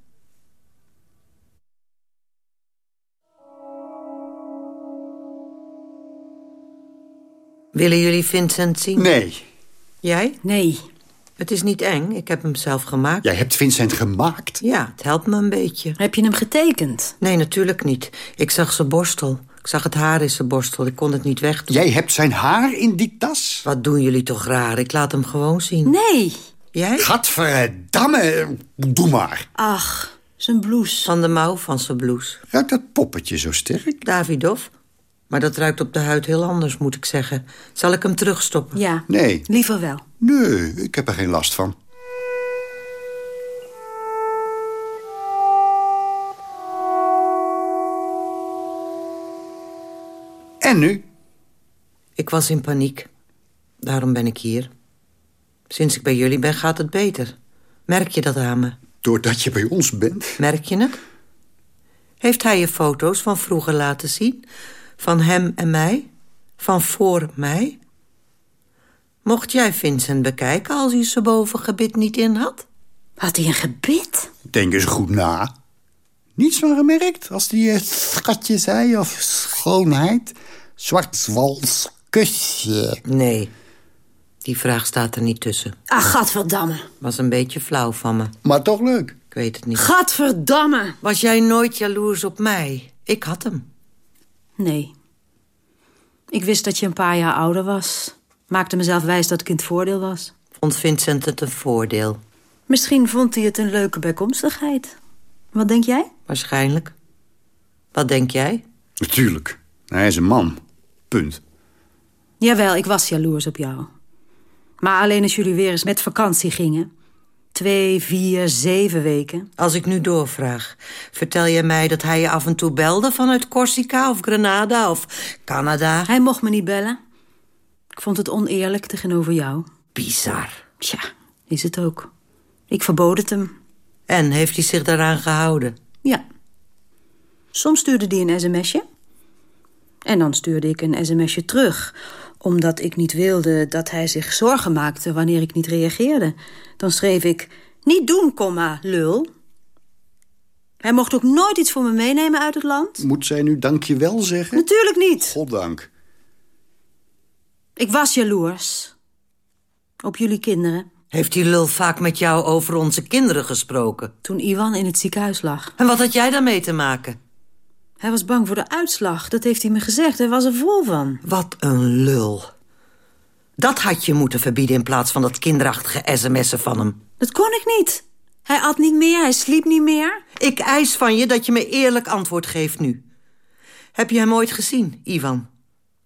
Willen jullie Vincent zien? Nee. Jij? Nee. Het is niet eng, ik heb hem zelf gemaakt. Jij hebt Vincent gemaakt? Ja, het helpt me een beetje. Heb je hem getekend? Nee, natuurlijk niet. Ik zag zijn borstel. Ik zag het haar in zijn borstel. Ik kon het niet wegdoen. Jij hebt zijn haar in die tas? Wat doen jullie toch raar? Ik laat hem gewoon zien. Nee. Jij? Gadverdamme, doe maar. Ach, zijn blouse. Van de mouw van zijn blouse. Ruikt dat poppetje zo sterk? Davidoff. Maar dat ruikt op de huid heel anders, moet ik zeggen. Zal ik hem terugstoppen? Ja. Nee. Liever wel. Nee, ik heb er geen last van. En nu? Ik was in paniek. Daarom ben ik hier. Sinds ik bij jullie ben, gaat het beter. Merk je dat aan me? Doordat je bij ons bent? Merk je het? Heeft hij je foto's van vroeger laten zien? Van hem en mij? Van voor mij? Mocht jij Vincent bekijken als hij zijn bovengebit niet in had? Had hij een gebit? Denk eens goed na. Niets van gemerkt als die uh, schatje zei of schoonheid. Zwartswals kusje. Nee, die vraag staat er niet tussen. Ach, gadverdamme. Was een beetje flauw van me. Maar toch leuk. Ik weet het niet. Gadverdamme. Was jij nooit jaloers op mij? Ik had hem. Nee. Ik wist dat je een paar jaar ouder was. Maakte mezelf wijs dat ik in het voordeel was. Vond Vincent het een voordeel? Misschien vond hij het een leuke bijkomstigheid. Wat denk jij? Waarschijnlijk. Wat denk jij? Natuurlijk. Hij is een man. Punt. Jawel, ik was jaloers op jou. Maar alleen als jullie weer eens met vakantie gingen. Twee, vier, zeven weken. Als ik nu doorvraag, vertel je mij dat hij je af en toe belde vanuit Corsica of Grenada of Canada? Hij mocht me niet bellen. Ik vond het oneerlijk tegenover jou. Bizar. Tja, is het ook. Ik verbood het hem. En heeft hij zich daaraan gehouden? Ja. Soms stuurde hij een sms'je. En dan stuurde ik een sms'je terug omdat ik niet wilde dat hij zich zorgen maakte wanneer ik niet reageerde. Dan schreef ik, niet doen, komma, lul. Hij mocht ook nooit iets voor me meenemen uit het land. Moet zij nu dankjewel zeggen? Natuurlijk niet. Goddank. Ik was jaloers. Op jullie kinderen. Heeft die lul vaak met jou over onze kinderen gesproken? Toen Iwan in het ziekenhuis lag. En wat had jij daarmee te maken? Hij was bang voor de uitslag, dat heeft hij me gezegd. Hij was er vol van. Wat een lul. Dat had je moeten verbieden in plaats van dat kinderachtige sms'en van hem. Dat kon ik niet. Hij at niet meer, hij sliep niet meer. Ik eis van je dat je me eerlijk antwoord geeft nu. Heb je hem ooit gezien, Ivan?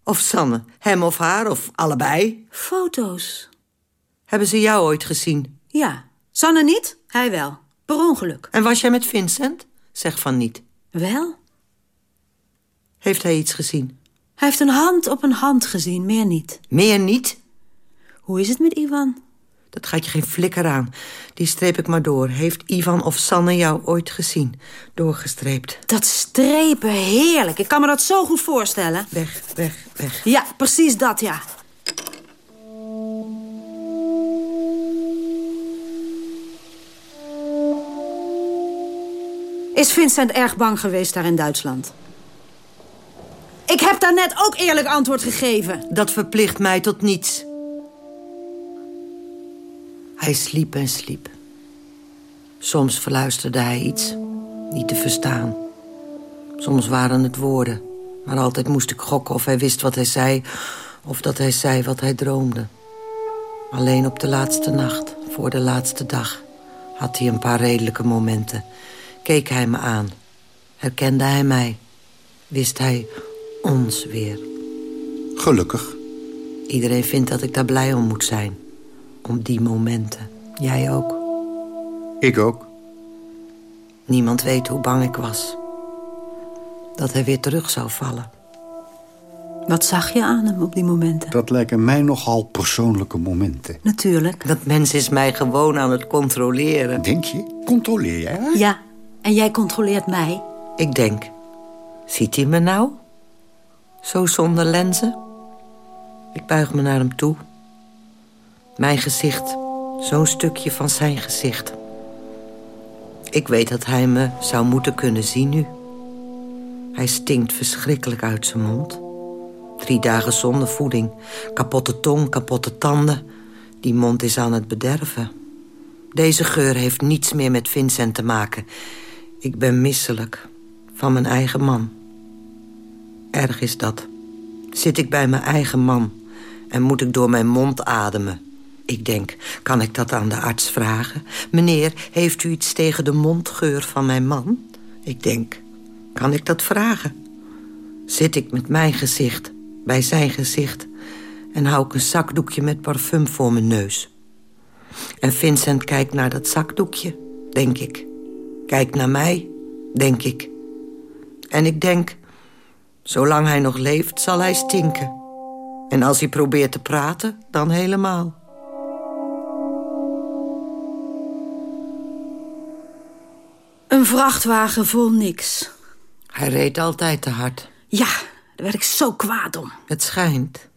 Of Sanne? Hem of haar, of allebei? Foto's. Hebben ze jou ooit gezien? Ja. Sanne niet, hij wel. Per ongeluk. En was jij met Vincent? Zeg van niet. Wel? Heeft hij iets gezien? Hij heeft een hand op een hand gezien, meer niet. Meer niet? Hoe is het met Ivan? Dat gaat je geen flikker aan. Die streep ik maar door. Heeft Ivan of Sanne jou ooit gezien? Doorgestreept. Dat strepen, heerlijk. Ik kan me dat zo goed voorstellen. Weg, weg, weg. Ja, precies dat, ja. Is Vincent erg bang geweest daar in Duitsland? Ik heb daar net ook eerlijk antwoord gegeven. Dat verplicht mij tot niets. Hij sliep en sliep. Soms verluisterde hij iets, niet te verstaan. Soms waren het woorden, maar altijd moest ik gokken of hij wist wat hij zei... of dat hij zei wat hij droomde. Alleen op de laatste nacht, voor de laatste dag... had hij een paar redelijke momenten. Keek hij me aan. Herkende hij mij. Wist hij ons weer. Gelukkig. Iedereen vindt dat ik daar blij om moet zijn. Om die momenten. Jij ook. Ik ook. Niemand weet hoe bang ik was. Dat hij weer terug zou vallen. Wat zag je aan hem op die momenten? Dat lijken mij nogal persoonlijke momenten. Natuurlijk. Dat mens is mij gewoon aan het controleren. Denk je? Controleer jij? Ja, en jij controleert mij. Ik denk, ziet hij me nou? Zo zonder lenzen? Ik buig me naar hem toe. Mijn gezicht, zo'n stukje van zijn gezicht. Ik weet dat hij me zou moeten kunnen zien nu. Hij stinkt verschrikkelijk uit zijn mond. Drie dagen zonder voeding. Kapotte tong, kapotte tanden. Die mond is aan het bederven. Deze geur heeft niets meer met Vincent te maken. Ik ben misselijk. Van mijn eigen man. Erg is dat. Zit ik bij mijn eigen man en moet ik door mijn mond ademen. Ik denk, kan ik dat aan de arts vragen? Meneer, heeft u iets tegen de mondgeur van mijn man? Ik denk, kan ik dat vragen? Zit ik met mijn gezicht bij zijn gezicht... en hou ik een zakdoekje met parfum voor mijn neus. En Vincent kijkt naar dat zakdoekje, denk ik. Kijkt naar mij, denk ik. En ik denk, zolang hij nog leeft, zal hij stinken. En als hij probeert te praten, dan helemaal. Een vrachtwagen vol niks. Hij reed altijd te hard. Ja, daar werd ik zo kwaad om. Het schijnt.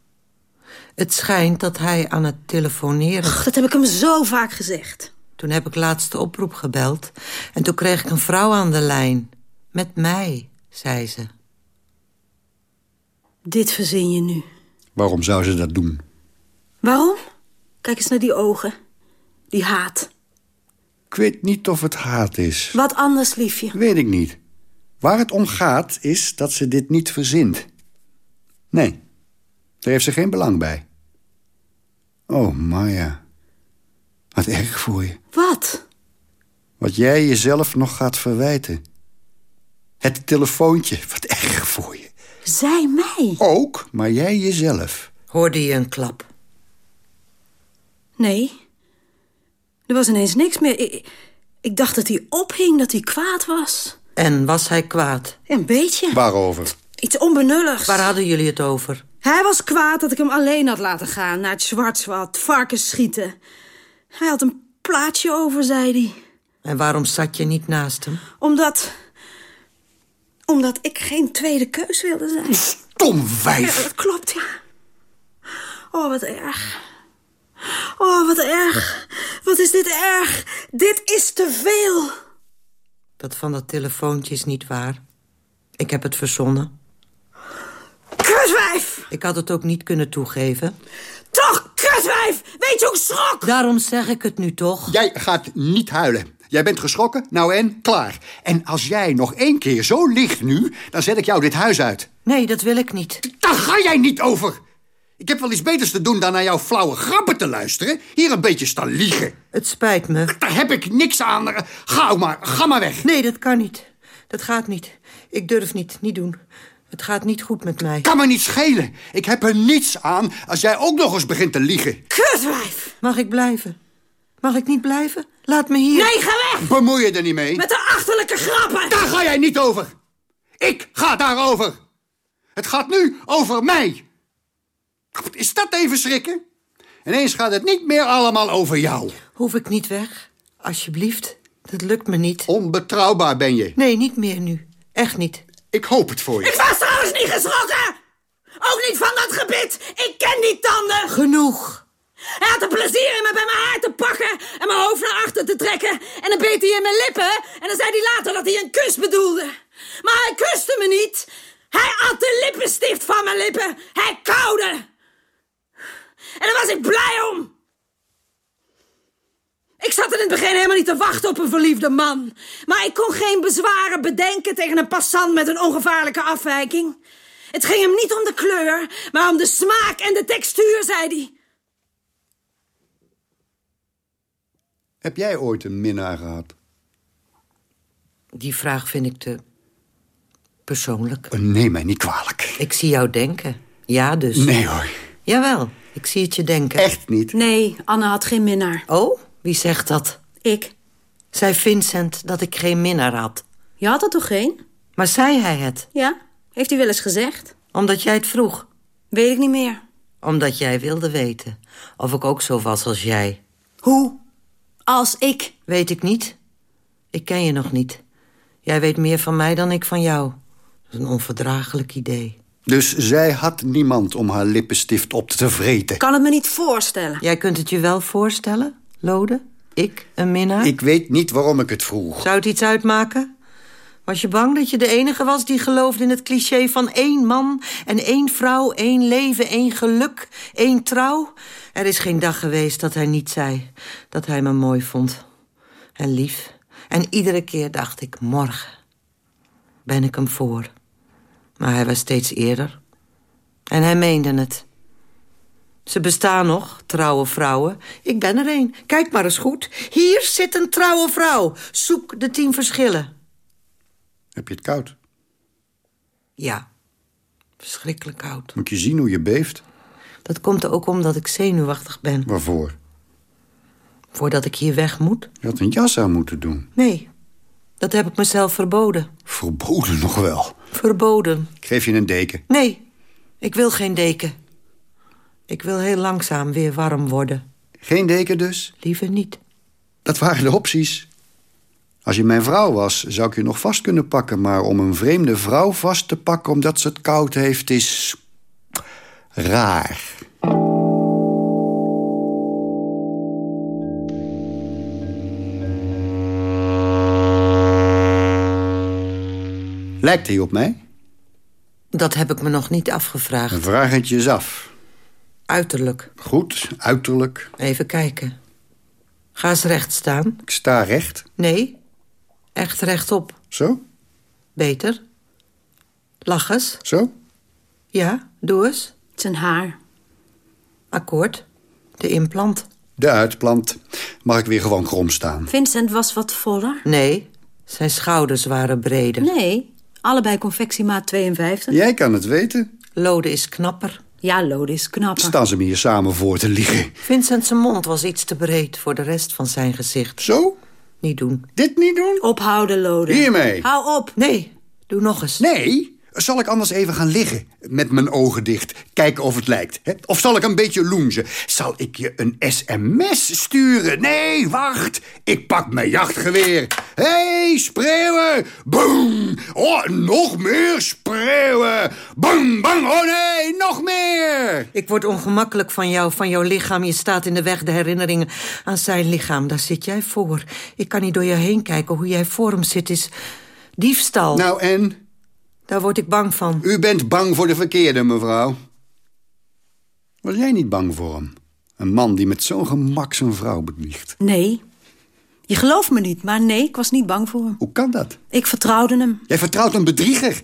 Het schijnt dat hij aan het telefoneren... Och, dat heb ik hem zo vaak gezegd. Toen heb ik laatst de oproep gebeld. En toen kreeg ik een vrouw aan de lijn. Met mij, zei ze. Dit verzin je nu. Waarom zou ze dat doen? Waarom? Kijk eens naar die ogen. Die haat. Ik weet niet of het haat is. Wat anders, liefje. Weet ik niet. Waar het om gaat, is dat ze dit niet verzint. Nee, daar heeft ze geen belang bij. Oh, Maya. Wat erg voor je. Wat? Wat jij jezelf nog gaat verwijten. Het telefoontje, wat erg voor je. Zij mij? Ook, maar jij jezelf. Hoorde je een klap? Nee. Er was ineens niks meer. Ik, ik dacht dat hij ophing, dat hij kwaad was. En was hij kwaad? Een beetje. Waarover? Iets onbenulligs. Waar hadden jullie het over? Hij was kwaad dat ik hem alleen had laten gaan naar het Zwartswald, varkens schieten. Hij had een plaatje over, zei hij. En waarom zat je niet naast hem? Omdat... Omdat ik geen tweede keus wilde zijn. Stom Ja, wijf. dat klopt, ja. Oh, wat erg. Oh, wat erg. Wat is dit erg. Dit is te veel. Dat van dat telefoontje is niet waar. Ik heb het verzonnen. Kutwijf! Ik had het ook niet kunnen toegeven. Toch, kutwijf! Weet je hoe ik schrok? Daarom zeg ik het nu toch. Jij gaat niet huilen. Jij bent geschrokken, nou en, klaar. En als jij nog één keer zo ligt nu, dan zet ik jou dit huis uit. Nee, dat wil ik niet. Daar ga jij niet over. Ik heb wel iets beters te doen dan naar jouw flauwe grappen te luisteren. Hier een beetje staan liegen. Het spijt me. Daar heb ik niks aan. Ga maar, ga maar weg. Nee, dat kan niet. Dat gaat niet. Ik durf niet. Niet doen. Het gaat niet goed met mij. Kan me niet schelen. Ik heb er niets aan als jij ook nog eens begint te liegen. Kutwijf! Mag ik blijven? Mag ik niet blijven? Laat me hier. Nee, ga weg! Bemoei je er niet mee. Met de achterlijke grappen! Daar ga jij niet over. Ik ga daarover. Het gaat nu over mij. Wat Is dat even schrikken? Ineens gaat het niet meer allemaal over jou. Hoef ik niet weg? Alsjeblieft. Dat lukt me niet. Onbetrouwbaar ben je. Nee, niet meer nu. Echt niet. Ik hoop het voor je. Ik was trouwens niet geschrokken! Ook niet van dat gebit! Ik ken die tanden! Genoeg. Hij had er plezier in me bij mijn haar te pakken en mijn hoofd naar achter te trekken. En dan beet hij in mijn lippen en dan zei hij later dat hij een kus bedoelde. Maar hij kuste me niet. Hij at de lippenstift van mijn lippen. Hij kauwde. En daar was ik blij om. Ik zat in het begin helemaal niet te wachten op een verliefde man. Maar ik kon geen bezwaren bedenken tegen een passant met een ongevaarlijke afwijking. Het ging hem niet om de kleur, maar om de smaak en de textuur, zei hij. Heb jij ooit een minnaar gehad? Die vraag vind ik te persoonlijk. Oh, neem mij niet kwalijk. Ik zie jou denken. Ja, dus. Nee hoor, Jawel, ik zie het je denken. echt niet. Nee, Anne had geen minnaar. Oh, wie zegt dat? Ik. Zei Vincent dat ik geen minnaar had. Je had er toch geen? Maar zei hij het? Ja, heeft hij wel eens gezegd? Omdat jij het vroeg. Weet ik niet meer. Omdat jij wilde weten. Of ik ook zo was als jij. Hoe? Als ik. Weet ik niet. Ik ken je nog niet. Jij weet meer van mij dan ik van jou. Dat is een onverdraaglijk idee. Dus zij had niemand om haar lippenstift op te vreten. Kan het me niet voorstellen. Jij kunt het je wel voorstellen, Lode? Ik, een minnaar? Ik weet niet waarom ik het vroeg. Zou het iets uitmaken? Was je bang dat je de enige was die geloofde in het cliché van één man en één vrouw, één leven, één geluk, één trouw? Er is geen dag geweest dat hij niet zei dat hij me mooi vond en lief. En iedere keer dacht ik, morgen ben ik hem voor. Maar hij was steeds eerder. En hij meende het. Ze bestaan nog, trouwe vrouwen. Ik ben er een. Kijk maar eens goed. Hier zit een trouwe vrouw. Zoek de tien verschillen. Heb je het koud? Ja, verschrikkelijk koud. Moet je zien hoe je beeft? Dat komt ook omdat ik zenuwachtig ben. Waarvoor? Voordat ik hier weg moet? Je had een jas aan moeten doen. Nee, dat heb ik mezelf verboden. Verboden nog wel. Verboden. Ik geef je een deken. Nee, ik wil geen deken. Ik wil heel langzaam weer warm worden. Geen deken dus? Liever niet. Dat waren de opties. Als je mijn vrouw was, zou ik je nog vast kunnen pakken... maar om een vreemde vrouw vast te pakken omdat ze het koud heeft, is... raar. Lijkt hij op mij? Dat heb ik me nog niet afgevraagd. Vraag het je eens af. Uiterlijk. Goed, uiterlijk. Even kijken. Ga eens recht staan. Ik sta recht. Nee, echt rechtop. Zo, Beter. Lach eens. zo. Ja, doe eens. Zijn haar. Akkoord. De implant. De uitplant. Mag ik weer gewoon krom staan? Vincent was wat voller. Nee, zijn schouders waren breder. Nee, allebei confectiemaat 52. Jij kan het weten. Lode is knapper. Ja, Lode is knapper. Staan ze me hier samen voor te liegen. Vincent zijn mond was iets te breed voor de rest van zijn gezicht. Zo? Niet doen. Dit niet doen? Ophouden, Lode. Hiermee. Hou op. Nee, doe nog eens. Nee? Zal ik anders even gaan liggen? Met mijn ogen dicht. Kijken of het lijkt. Hè? Of zal ik een beetje loenzen? Zal ik je een sms sturen? Nee, wacht. Ik pak mijn jachtgeweer. Hé, hey, spreeuwen. Boom. Oh, nog meer spreeuwen. Bang, bang. Oh nee, nog meer. Ik word ongemakkelijk van jou, van jouw lichaam. Je staat in de weg de herinneringen aan zijn lichaam. Daar zit jij voor. Ik kan niet door je heen kijken. Hoe jij voor hem zit is diefstal. Nou, en? Daar word ik bang van. U bent bang voor de verkeerde, mevrouw. Was jij niet bang voor hem? Een man die met zo'n gemak zijn vrouw bedriegt. Nee. Je gelooft me niet, maar nee, ik was niet bang voor hem. Hoe kan dat? Ik vertrouwde hem. Jij vertrouwt een bedrieger.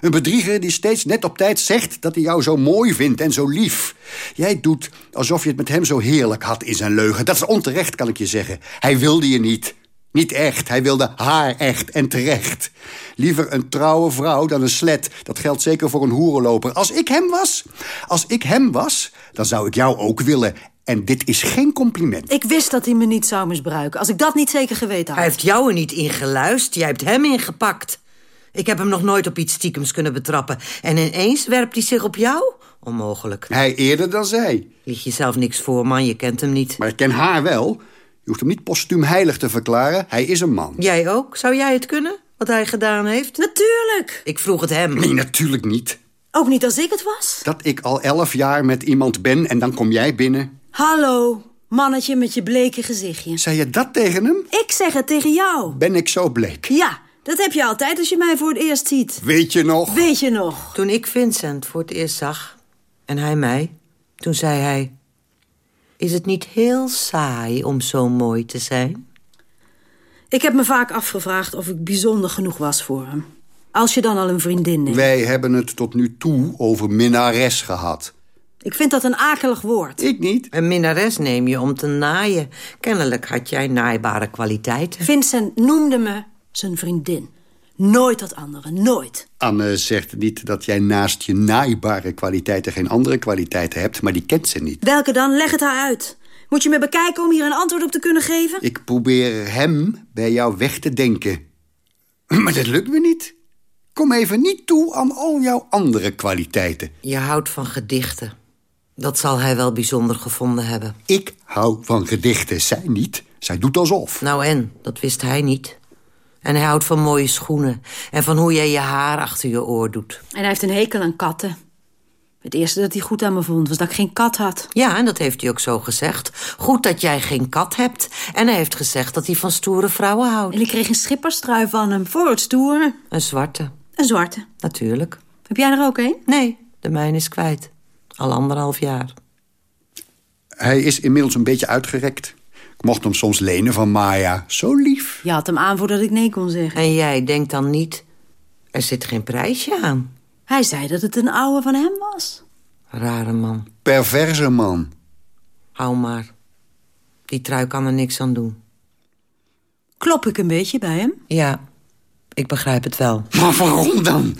Een bedrieger die steeds net op tijd zegt dat hij jou zo mooi vindt en zo lief. Jij doet alsof je het met hem zo heerlijk had in zijn leugen. Dat is onterecht, kan ik je zeggen. Hij wilde je niet. Niet echt, hij wilde haar echt en terecht. Liever een trouwe vrouw dan een slet. Dat geldt zeker voor een hoerenloper. Als ik hem was, als ik hem was, dan zou ik jou ook willen. En dit is geen compliment. Ik wist dat hij me niet zou misbruiken. Als ik dat niet zeker geweten Hij had. heeft jou er niet ingeluist. Jij hebt hem ingepakt. Ik heb hem nog nooit op iets stiekems kunnen betrappen. En ineens werpt hij zich op jou? Onmogelijk. Hij eerder dan zij. Lieg jezelf niks voor, man. Je kent hem niet. Maar ik ken haar wel. Je hoeft hem niet postuum heilig te verklaren. Hij is een man. Jij ook? Zou jij het kunnen? Wat hij gedaan heeft? Natuurlijk. Ik vroeg het hem. Nee, natuurlijk niet. Ook niet als ik het was. Dat ik al elf jaar met iemand ben en dan kom jij binnen. Hallo, mannetje met je bleke gezichtje. Zei je dat tegen hem? Ik zeg het tegen jou. Ben ik zo bleek? Ja, dat heb je altijd als je mij voor het eerst ziet. Weet je nog? Weet je nog? Toen ik Vincent voor het eerst zag, en hij mij, toen zei hij... Is het niet heel saai om zo mooi te zijn? Ik heb me vaak afgevraagd of ik bijzonder genoeg was voor hem. Als je dan al een vriendin neemt. Wij hebben het tot nu toe over minnares gehad. Ik vind dat een akelig woord. Ik niet. Een minnares neem je om te naaien. Kennelijk had jij naaibare kwaliteiten. Vincent noemde me zijn vriendin. Nooit dat andere, nooit. Anne zegt niet dat jij naast je naaibare kwaliteiten... geen andere kwaliteiten hebt, maar die kent ze niet. Welke dan? Leg het haar uit. Moet je me bekijken om hier een antwoord op te kunnen geven? Ik probeer hem bij jou weg te denken. Maar dat lukt me niet. Kom even niet toe aan al jouw andere kwaliteiten. Je houdt van gedichten. Dat zal hij wel bijzonder gevonden hebben. Ik hou van gedichten, zij niet. Zij doet alsof. Nou en, dat wist hij niet. En hij houdt van mooie schoenen. En van hoe jij je haar achter je oor doet. En hij heeft een hekel aan katten. Het eerste dat hij goed aan me vond was dat ik geen kat had. Ja, en dat heeft hij ook zo gezegd. Goed dat jij geen kat hebt. En hij heeft gezegd dat hij van stoere vrouwen houdt. En ik kreeg een schipperstrui van hem voor het stoeren. Een zwarte, Een zwarte. natuurlijk. Heb jij er ook een? Nee, de mijne is kwijt. Al anderhalf jaar. Hij is inmiddels een beetje uitgerekt. Ik mocht hem soms lenen van Maya. Zo lief. Je had hem aan voordat ik nee kon zeggen. En jij denkt dan niet... Er zit geen prijsje aan. Hij zei dat het een oude van hem was. Rare man. Perverse man. Hou maar. Die trui kan er niks aan doen. Klop ik een beetje bij hem? Ja, ik begrijp het wel. Maar waarom dan?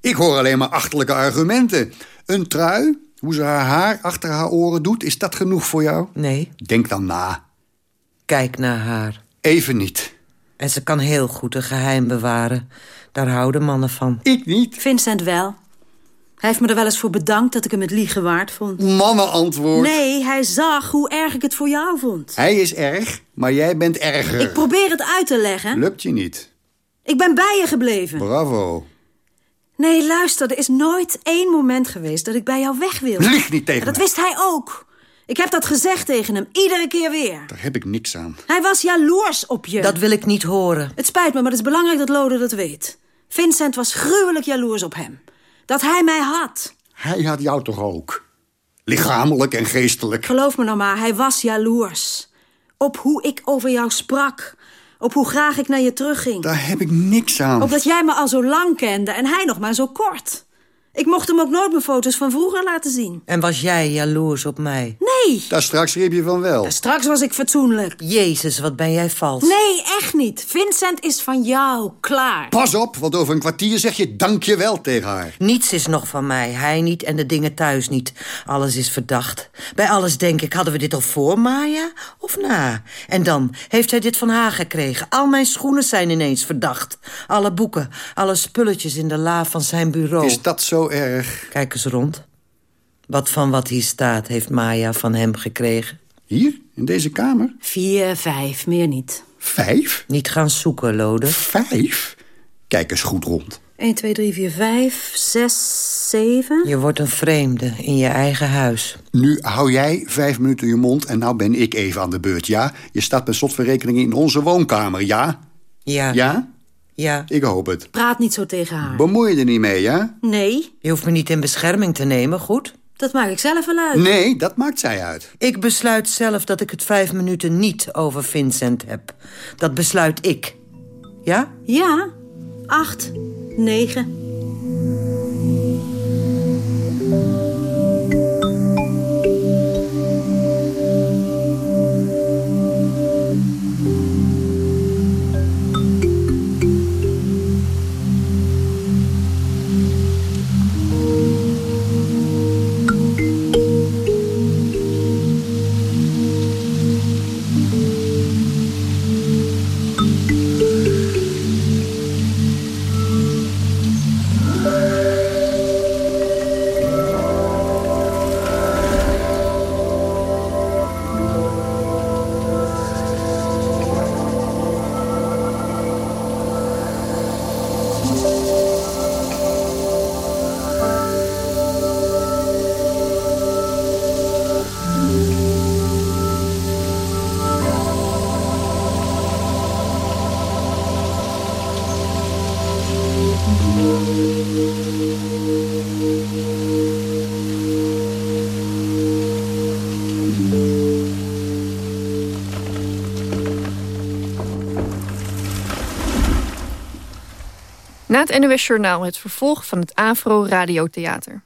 Ik hoor alleen maar achterlijke argumenten. Een trui, hoe ze haar haar achter haar oren doet... is dat genoeg voor jou? Nee, Denk dan na. Kijk naar haar. Even niet. En ze kan heel goed een geheim bewaren. Daar houden mannen van. Ik niet. Vincent wel. Hij heeft me er wel eens voor bedankt dat ik hem het liegen waard vond. Mannenantwoord. Nee, hij zag hoe erg ik het voor jou vond. Hij is erg, maar jij bent erger. Ik probeer het uit te leggen. Lukt je niet. Ik ben bij je gebleven. Bravo. Nee, luister, er is nooit één moment geweest dat ik bij jou weg wil. Lieg niet tegen Dat mij. wist hij ook. Ik heb dat gezegd tegen hem, iedere keer weer. Daar heb ik niks aan. Hij was jaloers op je. Dat wil ik niet horen. Het spijt me, maar het is belangrijk dat Lode dat weet. Vincent was gruwelijk jaloers op hem. Dat hij mij had. Hij had jou toch ook? Lichamelijk en geestelijk. Geloof me nou maar, hij was jaloers. Op hoe ik over jou sprak. Op hoe graag ik naar je terugging. Daar heb ik niks aan. Op dat jij me al zo lang kende en hij nog maar zo kort. Ik mocht hem ook nooit mijn foto's van vroeger laten zien. En was jij jaloers op mij? Nee, Daar straks riep je van wel. straks was ik fatsoenlijk. Jezus, wat ben jij vals. Nee, echt niet. Vincent is van jou, klaar. Pas op, want over een kwartier zeg je dankjewel tegen haar. Niets is nog van mij. Hij niet en de dingen thuis niet. Alles is verdacht. Bij alles denk ik, hadden we dit al voor Maya of na? En dan heeft hij dit van haar gekregen. Al mijn schoenen zijn ineens verdacht. Alle boeken, alle spulletjes in de la van zijn bureau. Is dat zo erg? Kijk eens rond. Wat van wat hier staat heeft Maya van hem gekregen. Hier, in deze kamer? Vier, vijf, meer niet. Vijf? Niet gaan zoeken, Lode. Vijf? Kijk eens goed rond. 1, 2, 3, 4, 5, 6, 7. Je wordt een vreemde in je eigen huis. Nu hou jij vijf minuten je mond en nou ben ik even aan de beurt, ja? Je staat bij slotverrekening in onze woonkamer, ja? Ja. Ja? Ja. Ik hoop het. Praat niet zo tegen haar. Bemoei je er niet mee, ja? Nee, Je hoeft me niet in bescherming te nemen, goed? dat maak ik zelf wel uit. Nee, dat maakt zij uit. Ik besluit zelf dat ik het vijf minuten niet over Vincent heb. Dat besluit ik. Ja? Ja, 8, 9. Na het NOS Journaal het vervolg van het Afro Radiotheater.